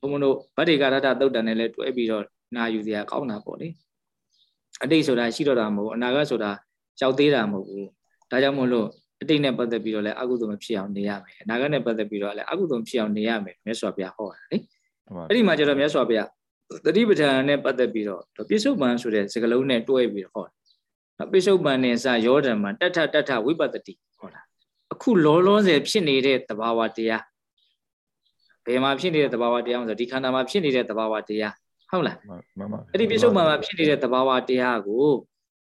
ဘုံဘုံတို့ဗတ္တိကာရတသုတ်တန်နဲ့လည်းတွဲပြီးတော့ နာယူစရာကောင်းတာပေါ့လေအတိတ်ဆိုတာရှိတော့တာမဟုတ်ဘူးအနာဂတ်ဆိုတာကြောက်သေးတာမဟုတ်ဘူးဒါကြောင့်မို့လို့အတိတ်နဲ့ပတ်သက်ပြီးတော့လည်းအကုသိုလ်မဖြစ်အောင်နေရမယ်အနာဂတ်နဲ့ပတ်သက်ပြီးတော့လည်းအကုသိုလ်မဖြစ်အောင်နေရမယ်မြတ်စွာဘုရားဟောတာလေအဲ့ဒီမှာကျတော့မြတ်စွာဘုရားသတိပဋ္ဌာန်နဲ့ပတ်သက်ပြီးတော့ပြစ္ဆုတ်ပန်ဆိုတဲ့စကားလုံးနဲ့တွဲပြီးတော့ဟောတာပြစ္ဆုတ်ပန်နဲ့စယောဓမ္မတထတထဝိပတ္တိဟောတာအခုလောလောဆယ်ဖြစ်နေတဲ့သဘာဝတရားဘယ်မှာဖြစ်နေတဲ့သဘာဝတရားဆိုတော့ဒီခန္ဓာမှာဖြစ်နေတဲ့သဘာဝတရား ဟုတ်လားမှန်ပါအဲ့ဒီပြစ္ဆုတ်ပံမှာဖြစ်နေတဲ့သဘာဝတရားကို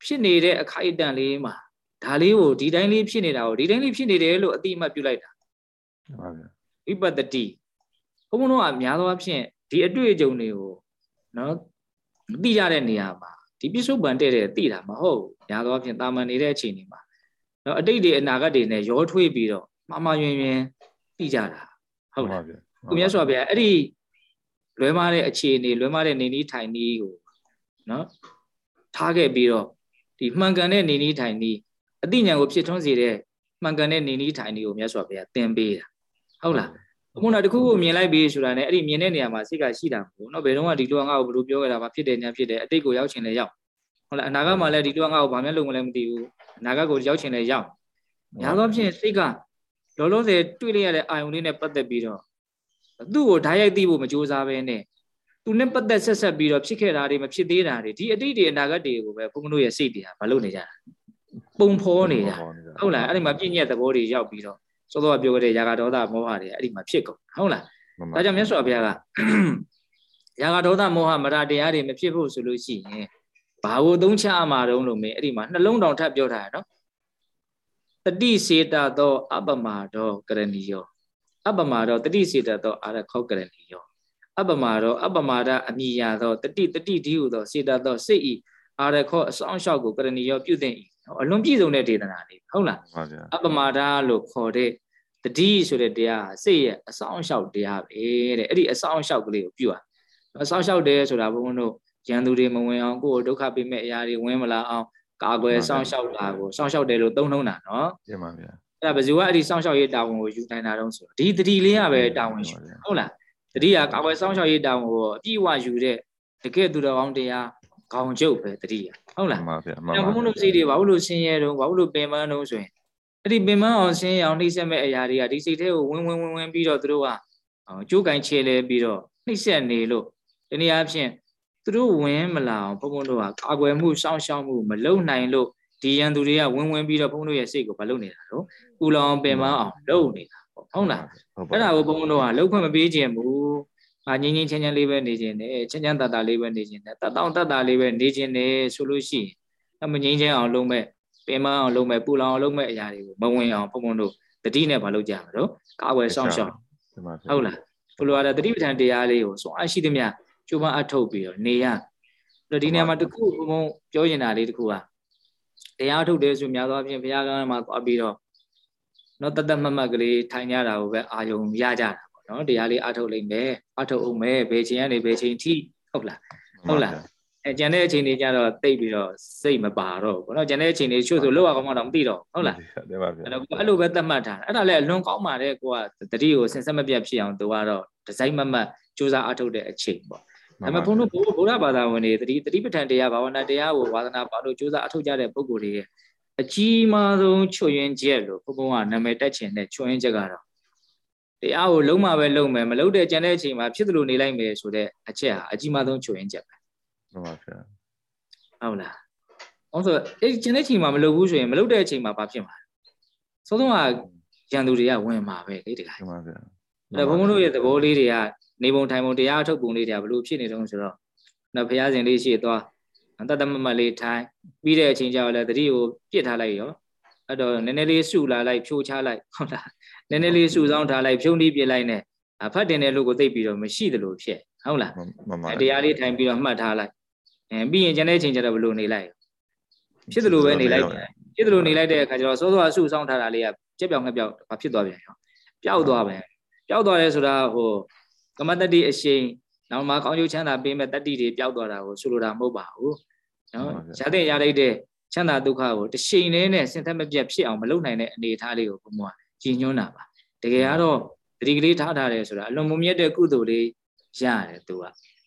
ဖြစ်နေတဲ့အခိုက်အတန့်လေးမှာဒါလေးကိုဒီတိုင်းလေးဖြစ်နေတာကိုဒီတိုင်းလေးဖြစ်နေတယ်လို့အတိအမှတ်ပြုလိုက်တာမှန်ပါဗျာဝိပတ္တိဘုံဘုံတို့ကများသောအားဖြင့်ဒီအတွေ့အကြုံတွေကိုနော်သိကြတဲ့နေရာမှာဒီပြစ္ဆုတ်ပန်တဲ့တဲ့သိတာမဟုတ်ဘူးများသောအားဖြင့်တာမန်နေတဲ့အချိန်တွေမှာနော်အတိတ်တွေအနာဂတ်တွေနဲ့ရောထွေးပြီးတော့မှားမှားယွင်းယွင်းသိကြတာဟုတ်လားဗျာကိုမြတ်စွာဘုရားအဲ့ဒီ လွဲမားတဲ့အခြေအနေလွဲမားတဲ့နေနည်းထိုင်နည်းကိုနော်ထားခဲ့ပြီးတော့ဒီမှန်ကန်တဲ့နေနည်းထိုင်နည်းအသိဉာဏ်ကိုဖြစ်ထွန်းစေတဲ့မှန်ကန်တဲ့နေနည်းထိုင်နည်းကိုမြတ်စွာဘုရားသင်ပေးတာဟုတ်လားခုနကတခုခုမြင်လိုက်ပြီဆိုတာနဲ့အဲ့ဒီမြင်တဲ့နေရာမှာစိတ်ကရှိတာမဟုတ်နော်ဘယ်တော့မှဒီလူကငါ့ကိုဘယ်လိုပြောခဲ့တာပါဖြစ်တယ်ညာဖြစ်တယ်အတိတ်ကိုရောက်ချင်လဲရောက်ဟုတ်လားအနာဂတ်မှာလည်းဒီလူကငါ့ကိုဘာမှလုပ်မလဲမသိဘူးအနာဂတ်ကိုရောက်ချင်လဲရောက်ညာသောဖြင့်စိတ်ကလောလောဆယ်တွေ့လိုက်ရတဲ့အာယုံလေးနဲ့ပတ်သက်ပြီးတော့ သူ့ကိုဓာတ်ရိုက်သိဖို့မကြိုးစားဘဲနဲ့သူနဲ့ပတ်သက်ဆက်ဆက်ပြီးတော့ဖြစ်ခဲ့တာတွေမဖြစ်သေးတာတွေဒီအတိတ်တွေအနာဂတ်တွေကိုပဲဘုန်းဘုန်းတို့ရဲ့စိတ်တွေကမလုပ်နေကြတာပုံဖော်နေတာဟုတ်လားအဲ့ဒီမှာပြည့်ညက်သဘောတွေရောက်ပြီးတော့စောစောကပြောခဲ့တဲ့ယာဂဒေါသမောဟတွေအဲ့ဒီမှာဖြစ်ကုန်ဟုတ်လားဒါကြောင့်မြတ်စွာဘုရားကယာဂဒေါသမောဟမရတရားတွေမဖြစ်ဖို့ဆိုလို့ရှိရင်ဘာကိုသုံးချအမှာတုံးလို့မင်းအဲ့ဒီမှာနှလုံးတောင်ထပ်ပြောထားရနော်တတိစေတသောအပမဒောကရဏီယော အပမဒောတတိစေတသောအာရခောကရဏီယောအပမဒောအပမာဒအမိယာသောတတိတတိဒီဟုသောစေတသောစိတ်ဤအာရခောအဆောင်လျှောက်ကိုကရဏီယောပြုတဲ့ဤအလွန်ပြည့်စုံတဲ့ဒေသနာလေးဟုတ်လားပါဗျာအပမာဒလို့ခေါ်တဲ့တတိဆိုတဲ့တရားဟာစိတ်ရဲ့အဆောင်လျှောက်တရားပဲတဲ့အဲ့ဒီအဆောင်လျှောက်ကလေးကိုပြုရအဆောင်လျှောက်တယ်ဆိုတာဘုန်းဘုန်းတို့ရန်သူတွေမဝင်အောင်ကိုယ်ကိုဒုက္ခပေးမဲ့အရာတွေဝင်မလာအောင်ကာကွယ်ဆောင်လျှောက်တာကိုဆောင်လျှောက်တယ်လို့သုံးနှုံးတာနော်ပြင်ပါဗျာ အဲ့ဒါဘယ်သူကအဲ့ဒီစောင့်ရှောက်ရေးတာဝန်ကိုယူနိုင်တာတုံးဆိုတော့ဒီတတိလေးကပဲတာဝန်ယူဟုတ်လားတတိကကာကွယ်စောင့်ရှောက်ရေးတာဝန်ကိုအပြည့်အဝယူတဲ့တကယ်သူတော်ကောင်းတရားခေါင်းကျုပ်ပဲတတိကဟုတ်လားမှန်ပါဗျာမှန်အဲ့ပါဘုံတို့စိတ်တွေဘာလို့ဆင်းရဲတုံးဘာလို့ပင်ပန်းတုံးဆိုရင်အဲ့ဒီပင်ပန်းအောင်ဆင်းရဲအောင်နှိမ့်ဆက်မဲ့အရာတွေကဒီစိတ်ထဲကိုဝင်ဝင်ဝင်ဝင်ပြီးတော့သူတို့ကကြိုးကင်ချေလဲပြီးတော့နှိမ့်ဆက်နေလို့ဒီနေရာဖြင့်သူတို့ဝင်မလာအောင်ဘုံဘုံတို့ကကာကွယ်မှုစောင့်ရှောက်မှုမလုပ်နိုင်လို့ ဒီရန်သူတွေကဝင်ဝင်ပြီးတော့ဘုံတို့ရဲ့စိတ်ကိုမလုပ်နေတာတော့ပူလောင်ပင်ပန်းအောင်လုပ်နေတာပေါ့ဟုတ်လားဟုတ်ပါအဲ့ဒါကိုဘုံဘုံတို့ကလှုပ်ခွင့်မပေးခြင်းဘူး။အာငင်းငင်းချမ်းချမ်းလေးပဲနေခြင်းနဲ့ချမ်းချမ်းတတလေးပဲနေခြင်းနဲ့တတောင့်တတလေးပဲနေခြင်းနဲ့ဆိုလို့ရှိရင်အမငင်းချမ်းအောင်လုပ်မဲ့ပင်မအောင်လုပ်မဲ့ပူလောင်အောင်လုပ်မဲ့အရာတွေကိုမဝင်အောင်ဘုံဘုံတို့တတိနဲ့မလုပ်ကြမှာတော့ကာဝယ်ဆောင်ရှောက်ပြင်ပါဗျာဟုတ်လားဘုလိုရတဲ့တတိပဋ္ဌာန်တရားလေးကိုစွမ်းအားရှိသမျှကျိုးပန်းအထုတ်ပြီးတော့နေရတော့ဒီနေရာမှာတခုဘုံဘုံပြောရင်တာလေးတခုက တရားထုတ်တယ်ဆိုများသောအားဖြင့်ဘုရားကံမှာသွားပြီးတော့နော်တသက်မတ်မတ်ကလေးထိုင်ကြတာကိုပဲအာယုံရကြတာပေါ့နော်တရားလေးအထုတ်လိုက်မယ်အထုတ်အောင်မယ်ဘယ်ချိန်ကနေဘယ်ချိန်ထိဟုတ်လားဟုတ်လားအဲကျန်တဲ့အချိန်တွေကျတော့တိတ်ပြီးတော့စိတ်မပါတော့ဘူးပေါ့နော်ကျန်တဲ့အချိန်တွေချို့ဆိုလောက်ရကောင်းမှတော့မသိတော့ဘူးဟုတ်လားတယ်ပါဗျာအဲ့တော့ကိုအဲ့လိုပဲသတ်မှတ်ထားတာအဲ့ဒါလည်းအလွန်ကောင်းပါတယ်ကိုကတတိကိုစင်ဆက်မပြတ်ဖြစ်အောင်သူကတော့ဒီဇိုင်းမမတ်စူးစမ်းအထုတ်တဲ့အချိန်ပေါ့ ဒါပေမဲ့ဘုန်းတို့ဘုဗုဒ္ဓဘာသာဝင်တွေတတိတတိပဋ္ဌာန်တရားဘာဝနာတရားကိုဝါသနာပါလို့စူးစမ်းအထုတ်ကြတဲ့ပုဂ္ဂိုလ်တွေရဲ့အကြီးမားဆုံးချွတ်ယွင်းချက်လို့ဘုဘုံကနာမည်တက်ချင်တဲ့ချွတ်ယွင်းချက်ကတော့တရားကိုလုံးမပဲလုံးမယ်မလုံးတဲ့ကျန်တဲ့အချိန်မှာဖြစ်သလိုနေလိုက်မယ်ဆိုတဲ့အချက်ဟာအကြီးမားဆုံးချွတ်ယွင်းချက်ပဲမှန်ပါဗျာဟုတ်လား။အောင်ဆိုအဲ့ကျန်တဲ့အချိန်မှာမလုပ်ဘူးဆိုရင်မလုပ်တဲ့အချိန်မှာဘာဖြစ်မှာလဲ။သုံးဆုံးကရန်သူတွေကဝင်မှာပဲလေတခါမှန်ပါဗျာ။အဲ့ဘုံဘုံတို့ရဲ့သဘောလေးတွေက နေပုံထိုင်ပုံတရားအထုတ်ပုံလေးတွေကဘလို့ဖြစ်နေတုံးဆိုတော့နော်ဘုရားရှင်လေးရှိသွားတတ်တမတ်မတ်လေးထိုင်ပြီးတဲ့အချိန်ကျတော့လည်းတတိကိုပြစ်ထားလိုက်ရောအဲ့တော့နည်းနည်းလေးစုလာလိုက်ဖြိုးချလိုက်ဟုတ်လားနည်းနည်းလေးစုဆောင်ထားလိုက်ဖြုံးတီးပြစ်လိုက်နဲ့အဖတ်တင်တဲ့လူကိုသိပ်ပြီးတော့မရှိသလိုဖြစ်ဟုတ်လားမှန်ပါအဲတရားလေးထိုင်ပြီးတော့မှတ်ထားလိုက်အဲပြီးရင်ကျန်တဲ့အချိန်ကျတော့ဘလို့နေလိုက်ဖြစ်သလိုပဲနေလိုက်တယ်ဖြစ်သလိုနေလိုက်တဲ့အခါကျတော့စောစောအဆုဆောင်ထားတာလေးကကြက်ပြောင်ငှက်ပြောင်ဘာဖြစ်သွားပြန်ရောပျောက်သွားပဲပျောက်သွားရဲဆိုတာဟို ကမ္မတတိအရှိန်နောက်မှကောင်းကျိုးချမ်းသာပေးမဲ့တတိတွေပျောက်သွားတာကိုဆိုလိုတာမဟုတ်ပါဘူးနော်ရတဲ့ရလိုက်တဲ့ချမ်းသာဒုက္ခကိုတစ်ချိန်လေးနဲ့စင်သက်မပြတ်ဖြစ်အောင်မလုပ်နိုင်တဲ့အနေအထားလေးကိုဘုံဘုံကကြီးညွှန်းတာပါတကယ်ကတော့တတိကလေးထားထားတယ်ဆိုတာအလွန်မမြတ်တဲ့ကုသိုလ်လေးရတယ်သူက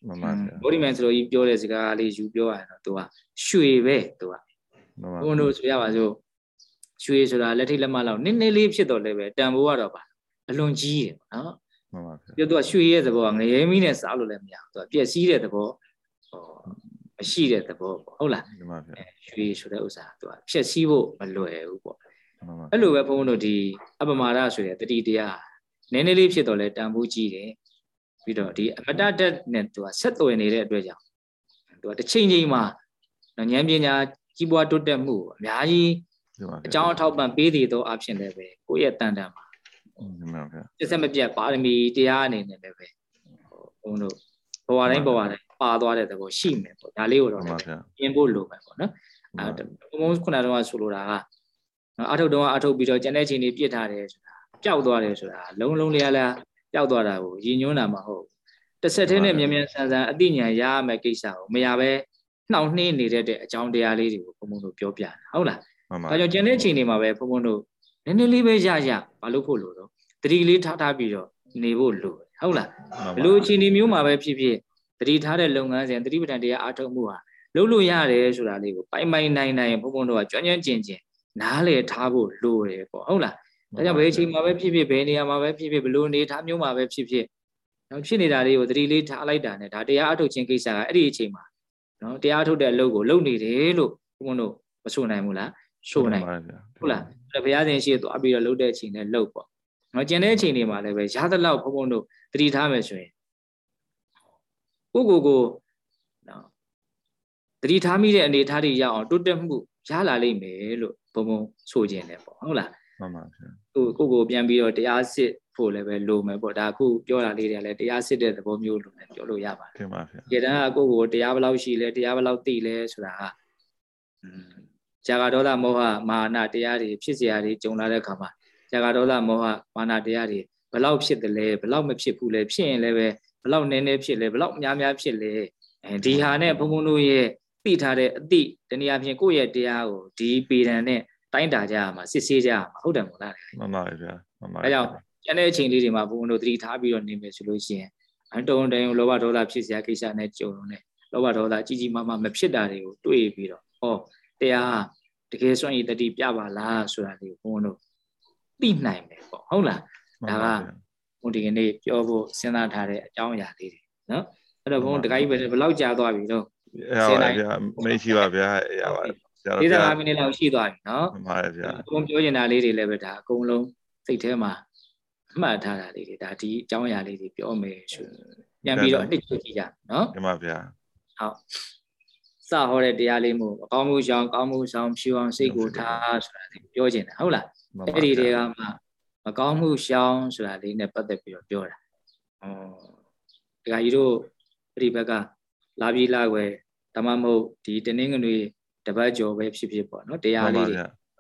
မှန်ပါဗျာဗုဒ္ဓမန်ဆိုတော့ကြီးပြောတဲ့စကားလေးယူပြောရတော့သူကရွှေပဲသူကမှန်ပါဘုန်းတို့ဆိုရပါစို့ရွှေဆိုတာလက်ထိလက်မလောက်နည်းနည်းလေးဖြစ်တော့လည်းပဲတန်ဖိုးကတော့ပါအလွန်ကြီးတယ်နော် မှန်ပါဗျာပြောသူကရွှေရဲ့သဘောကငရဲမီးနဲ့စားလို့လည်းမရဘူးသူကပျက်စီးတဲ့သဘောဟောမရှိတဲ့သဘောပေါ့ဟုတ်လားမှန်ပါဗျာအဲရွှေဆိုတဲ့ဥစ္စာသူကဖြည့်ဆည်းဖို့မလွယ်ဘူးပေါ့မှန်ပါအဲ့လိုပဲဘုန်းတို့ဒီအပမာဒဆိုတဲ့တတိတရားနည်းနည်းလေးဖြစ်တော့လဲတန်ဖိုးကြီးတယ်ပြီးတော့ဒီအမတတ်တဲ့နဲ့သူကဆက်သွယ်နေတဲ့အတွက်ကြောင့်သူကတစ်ချိန်ချိန်မှာနော်ဉာဏ်ပညာကြီးပွားတိုးတက်မှုကိုအများကြီးဒီမှာအကြောင်းအထောက်ပံ့ပေးတည်သောအဖြစ်လည်းပဲကိုယ့်ရဲ့တန်တန်မှာ ဒီမှာဗျာပြစ်စက်မပြတ်ပါရမီတရားအနေနဲ့လည်းပဲဟိုဘုန်းတို့ဘဝတိုင်းဘဝတိုင်းပါသွားတဲ့သဘောရှိမယ်ပေါ့ဒါလေးကိုဒီတော့လမှာည်းဗျာပြင်ဖို့လိုမယ်ပေါ့နော်အဲဘုံဘုံခုနကတော့ဆိုလိုတာကနော်အထုတ်တော့အထုတ်ပြီးတော့ကျန်တဲ့ချိန်တွေပြစ်ထားတယ်ဆိုတာပျောက်သွားတယ်ဆိုတာလုံးလုံးလေးလားပျောက်သွားတာကိုရည်ညွှန်းတာမဟုတ်တစ်ဆက်တည်းနဲ့မြန်မြန်ဆန်ဆန်အသိဉာဏ်ရရမယ့်ကိစ္စကိုမရပဲနှောင့်နှေးနေတဲ့အကြောင်းတရားလေးတွေကိုဘုံဘုံတို့ပြောပြတာဟုတ်လားမှန်ပါဒါကြောင့်ကျန်တဲ့ချိန်တွေမှာပဲဘုံဘုံတို့ နည်းနည်းလေးပဲရရမလုပ်ဖို့လိုတော့တတိလေးထားထားပြီးတော့နေဖို့လိုဟုတ်လားဘလို့ချိန်ဒီမျိုးမှာပဲဖြစ်ဖြစ်တတိထားတဲ့လုပ်ငန်းစဉ်တတိပဋ္ဌာန်တရားအားထုတ်မှုဟာလုပ်လို့ရတယ်ဆိုတာလေးကိုပိုင်ပိုင်နိုင်နိုင်ဘုံဘုံတို့ကကြွမ်းကြွမ်းကျင်ကျင်နားလေထားဖို့လိုတယ်ပေါ့ဟုတ်လားဒါကြောင့်ဘယ်ချိန်မှာပဲဖြစ်ဖြစ်ဘယ်နေရာမှာပဲဖြစ်ဖြစ်ဘလို့နေထားမျိုးမှာပဲဖြစ်ဖြစ်နော်ဖြစ်နေတာလေးကိုတတိလေးထားလိုက်တာနဲ့ဒါတရားအားထုတ်ခြင်းကိစ္စကအဲ့ဒီအချိန်မှာနော်တရားအားထုတ်တဲ့အလုပ်ကိုလုပ်နေတယ်လို့ဘုံဘုံတို့မဆိုနိုင်ဘူးလားဆိုနိုင်ပါဗျာဟုတ်လားအဲ့ ဘုရားရှင်ရှိသွားပြီးတော့လှုပ်တဲ့အချိန်နဲ့လှုပ်ပေါ့နော်ကျန်တဲ့အချိန်တွေမှာလည်းပဲရသလောက်ဘုံဘုံတို့တတိထားမယ်ဆိုရင်ကိုကိုကိုနော်တတိထားမိတဲ့အနေထားတွေရအောင်တိုးတက်မှုရလာလိမ့်မယ်လို့ဘုံဘုံဆိုခြင်းတယ်ပေါ့ဟုတ်လားမှန်ပါဗျာကိုကိုကိုပြန်ပြီးတော့တရားစစ်ဖို့လည်းပဲလိုမယ်ပေါ့ဒါအခုပြောတာလေးတွေကလည်းတရားစစ်တဲ့သဘောမျိုးလို့လည်းပြောလို့ရပါတယ်ဒီမှာဗျာဒီတန်းကကိုကိုတရားဘယ်လောက်ရှိလဲတရားဘယ်လောက်သိလဲဆိုတာကอืม ဇာကဒေါသမောဟမာနတရားတွေဖြစ်เสียတွေကြုံလာတဲ့အခါမှာဇာကဒေါသမောဟမာနတရားတွေဘယ်လောက်ဖြစ်တယ်လဲဘယ်လောက်မဖြစ်ဘူးလဲဖြစ်ရင်လည်းပဲဘယ်လောက်နည်းနည်းဖြစ်လဲဘယ်လောက်များများဖြစ်လဲအဲဒီဟာနဲ့ဘုံဘုံတို့ရဲ့သိထားတဲ့အတိတနည်းအားဖြင့်ကိုယ့်ရဲ့တရားကိုဒီပေဒံနဲ့တိုင်းတာကြရမှာစစ်ဆေးကြရမှာဟုတ်တယ်မို့လား မှန်ပါဗျာမှန်ပါ အဲကြောင့်ကျန်တဲ့အချိန်လေးတွေမှာဘုံဘုံတို့သတိထားပြီးတော့နေမယ်ဆိုလို့ရှိရင်အတုံးတုံးလောဘဒေါသဖြစ်စရာကိစ္စနဲ့ကြုံလို့ ਨੇ လောဘဒေါသကြီးကြီးမားမားမဖြစ်တာတွေကိုတွေးပြီးတော့ဟော တရားတကယ်စွန့်ရည်တတိပြပါလားဆိုတာလေးကိုဘုံဘုံတို့သိနိုင်မယ်ပေါ့ဟုတ်လားဘုံဒီကနေ့ပြောဖို့စဉ်းစားထားတဲ့အကြောင်းအရာလေးတွေနော်အဲ့တော့ဘုံတခါကြီးပဲဘယ်လောက်ကြာသွားပြီတော့အဲ့ပါဗျာမရှိပါဗျာအဲ့ရပါတယ်ဆရာတော်ဗျာ45မိနစ်လောက်ရှိသွားပြီနော်မှန်ပါတယ်ဗျာဘုံပြောနေတာလေးတွေလည်းပဲဒါအကုန်လုံးစိတ်ထဲမှာမှတ်ထားတာလေးတွေဒါဒီအကြောင်းအရာလေးတွေပြောမယ်ဆိုပြန်ပြီးတော့အနှစ်ချုပ်ကြည့်ကြနော်ဒီမှာဗျာဟုတ် စဟောတဲ့တရားလေးမို့အကောင်းမှုရှောင်ကောင်းမှုဆောင်ဖြူအောင်စိတ်ကိုထားဆိုတာလေးပြောခြင်းတယ်ဟုတ်လားမှန်အဲ့ပါဒီဗျာတွေကမှမကောင်းမှုရှောင်ဆိုတာလေးနဲ့ပတ်သက်ပြီးတော့ပြောတာဩဒကာကြီးတို့အဲ့ဒီဘက်ကလာပြီးလာွယ်ဓမ္မမဟုတ်ဒီတနင်္ဂနွေတပတ်ကျော်ပဲဖြစ်ဖြစ်ပေါ့နော်တရားလေးတွေ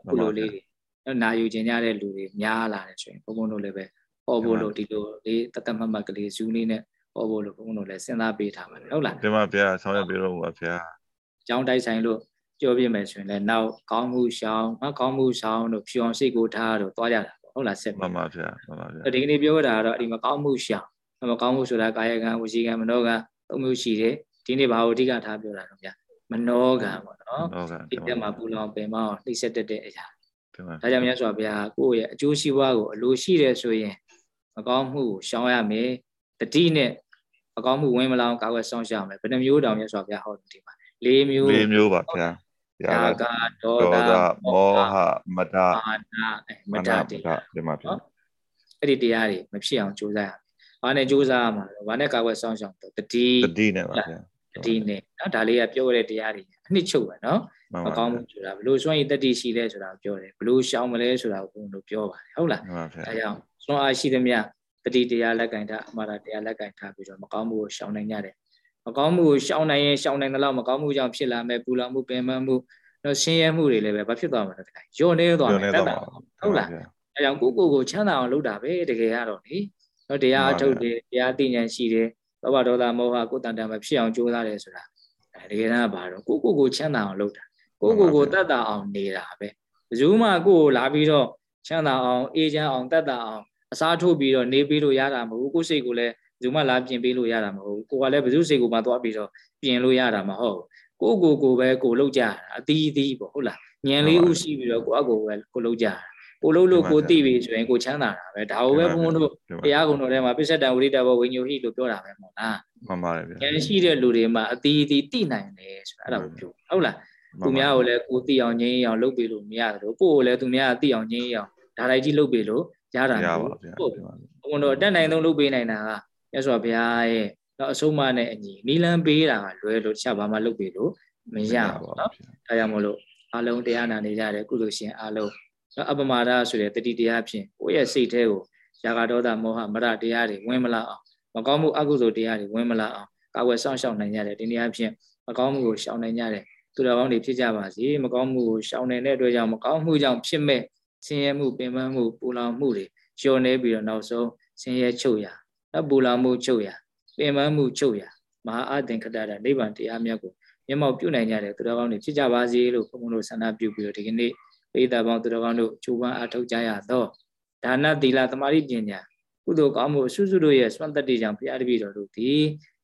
မှခုန်ပါလိုဗျာလေးတွေနော်နာယူခြင်းကြတဲ့လူတွေများလာတယ်ဆိုရင်ဘုံဘုံတို့လည်းပဲဟောဖို့လို့ဒီလိုလေးတသက်မတ်မတ်ကလေးဇူးလေးနဲ့ဟောဖို့လို့ဘုံဘုံတို့လည်းစဉ်းစားပေးထားပါတယ်ဟုတ်လားဒီမှာဗျာဆောင်းရပြလို့ပါဗျာအ ကြောင်းတိုက်ဆိုင်လို့ပြောပြမယ်ဆိုရင်လည်းနောက်ကောင်းမှုရှောင်းမကောင်းမှုရှောင်းတို့ဖြူအောင်စိတ်ကိုထားတို့သွားကြတာပေါ့ဟုတ်လားဆက်မှပြီးန်ပါဗျာမှန်ပါဗျာအဲ့ဒီကနေ့ပြောတာကတော့ဒီမကောင်းမှုရှောင်းမကောင်းမှုဆိုတာကာယကံဝစီကံမနောကံသုံးမျိုးရှိတယ်ဒီနေ့ဘာကိုအဓိကထားပြောတာတော့ဗျာမနောကံပေါ့နော်ဟုတ်ကဲ့ဒီတက်မှာပူလောင်ပင်မအောင်နှိမ့်ဆက်တတ်တဲ့အရာဒီမှာဒါကြောင့်မြတ်စွာဘုရားကိုယ့်ရဲ့အကျိုးရှိပွားကိုအလိုရှိတယ်ဆိုရင်မကောင်းမှုကိုရှောင်ရမယ်တတိနဲ့မကောင်းမှုဝင်မလောင်ကာကွယ်ဆောင်ရှောင်မယ်ဘယ်နှမျိုးတောင်မြတ်စွာဘုရားဟောတယ်ဒီမှာ ၄မျိုးလေးမျိုးပါဗျာဗျာဒါကဒေါဒေါသသမောဟမတမာနအဲမတ္တတိဒီမှာဗျာအဲ့ဒီတရားတွေမဖြစ်အောင်ကြိုးစားရမယ်။ဘာနဲ့ကြိုးစားရမှာလဲ။ဘာနဲ့ကာကွယ်ဆောင်ရှောင်တော့တတိတတိနဲ့ပါဗျာတတိနဲ့နော်ဒါလေးကပြောရတဲ့တရားတွေအနှစ်ချုပ်ပဲနော်မှန်။မပါကောင်းဗျာဘူးဆိုတာဘလို့စွန့်ရည်တတိရှိလဲဆိုတာကိုပြောတယ်။ဘလို့ရှောင်မလဲဆိုတာကိုဘုန်းတို့ပြောပါတယ်ဟုတ်လားမှန်ပါဗျာ။ဒါကြောင့်စွန့်အားရှိသမျှတတိတရားလက်ကင်ထားအမှားတရားလက်ကင်ထားပြီးတော့မကောင်းမှုကိုရှောင်နိုင်ကြတယ်။ မကောင်းမှုကိုရှောင်နိုင်ရင်ရှောင်နိုင်တဲ့လောက်မကောင်းမှုကြောင့်ဖြစ်လာမဲ့ပူလောင်မှုပင်ပန်းမှုတော့ဆင်းရဲမှုတွေလည်းပဲဘာဖြစ်သွားမှာလဲတခါ။ညော့နေသွားပြောမယ်နေတတော့တ်တာဟုတ်လားအဲကြောင့်ကိုယ့်ကိုယ်ကိုချမ်းသာအောင်လုပ်တာပဲတကယ်ကတော့လေနော်တရားအထုတ်တယ်တရားသိဉာဏ်ရှိတယ်လောဘဒေါသမောဟကိုယ်တန်တန်မဖြစ်အောင်ကြိုးစားတယ်ဆိုတာအဲတကယ်တမ်းကဘာတော့ကိုယ့်ကိုယ်ကိုချမ်းသာအောင်လုပ်တာကိုယ့်ကိုယ်ကိုတတ်တာအောင်နေတာပဲဘယ်သူမှကိုယ့်ကိုလာပြီးတော့ချမ်းသာအောင်အေးချမ်းအောင်တတ်တာအောင်အစားထိုးပြီးတော့နေပြီးလို့ရတာမဟုတ်ဘူးကိုယ့်စိတ်ကိုလည်း ဘယ်သူမှလာပြင်ပေးလို့ရတာမဟုတ်ဘူးကိုယ်ကလည်းဘယ်သူစိတ်ကိုမှသွားပြီးတော့ပြင်လို့ရတာမဟုတ်ဘူးကိုယ့်ကိုယ်ကိုပဲကိုယ်လုပ်ကြတာအသီးသီးပေါ့ဟုတ်လားဉာဏ်လေးဥရှိပြီးတော့ကိုယ့်အကိုယ်ပဲကိုယ်လုပ်ကြတာကိုယ်လုပ်လို့ကိုယ်သိပြီဆိုရင်ကိုယ်ချမ်းသာတာပဲဒါကိုပဲဘုန်းဘုန်းတို့တရားကုံတော်ထဲမှာပစ္စတံဝိရိတဘောဝိညုဟိလို့ပြောတာပဲမို့လားမှန်ပါတယ်ဗျာဉာဏ်ရှိတဲ့လူတွေမှာအတီးအတီးသိနိုင်တယ်ဆိုတာအဲ့ဒါကိုပြောဟုတ်လားသူများကိုလည်းကိုသိအောင်ငြင်းအောင်လုပ်ပေးလို့မရတယ်လို့ကိုယ်ကိုလည်းသူများကသိအောင်ငြင်းအောင်ဒါလိုက်ကြီးလုပ်ပေးလို့ရတာရမပါဟုတ်ဗျာဘူးဘုန်းတော်အတက်နိုင်ဆုံးလုပ်ပေးနိုင်တာက မြတ်စွာဘုရားရဲ့တော့အဆုံးအမနဲ့အညီနီလန်းပေးတာကလွယ်လို့ချက်ဘာမှလုပ်ပေးလို့မရဘူးเนาะဒါကြောင့်မို့လို့ အလုံးတရားနာနေကြတယ်ကုသိုလ်ရှင်အလုံးနော်အပမာဒဆိုတဲ့တတိတရားဖြင့်ကိုယ့်ရဲ့စိတ်ထဲကိုຢာကဒေါသမောဟမရတရားတွေဝင်မလာအောင်မကောင်းမှုအကုသိုလ်တရားတွေဝင်မလာအောင်ကာဝယ်ဆောင်ရှောက်နိုင်ကြတယ်ဒီနေရာဖြင့်မကောင်းမှုကိုရှောင်နိုင်ကြတယ်သူတော်ကောင်းတွေဖြစ်ကြပါစေမကောင်းမှုကိုရှောင်နေတဲ့အတွက်ကြောင့်မကောင်းမှုကြောင့်ဖြစ်မဲ့ဆင်းရဲမှုပင်ပန်းမှုပူလောင်မှုတွေလျှော်နေပြီးတော့နောက်ဆုံးဆင်းရဲချုပ်ရာ နော်ပူလောင်မှုချုပ်ရာပင်ပန်းမှုချုပ်ရာမဟာအသင်္ခတတာနိဗ္ဗာန်တရားမြတ်ကိုမျက်မှောက်ပြုနိုင်ကြတယ်သူတော်ကောင်းတွေဖြစ်ကြပါစေလို့ဘုန်းဘုန်းတို့ဆန္ဒပြုပြီးတော့ဒီကနေ့ပိဋကပေါင်းသူတော်ကောင်းတို့ချိုးပန်းအားထုတ်ကြရတော့ဒါနသီလသမာဓိပညာကုသိုလ်ကောင်းမှုအစုစုတို့ရဲ့စွမ်းတတ္တိကြောင့်ဘုရားတပည့်တော်တို့ဒီ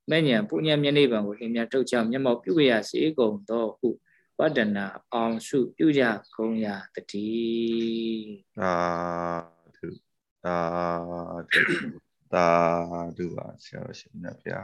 မဲ့ညာပုညံမျက်နှိဗံကိုလင်းမြထုတ်ချမျက်မှောက်ပြုရစေကုန်သောဟုဝတ္တနာအောင်စုပြုကြကုန်ရတည်းအာဓုအာဓု သာဓုပါဆရာရှင်မြတ်ဗျာ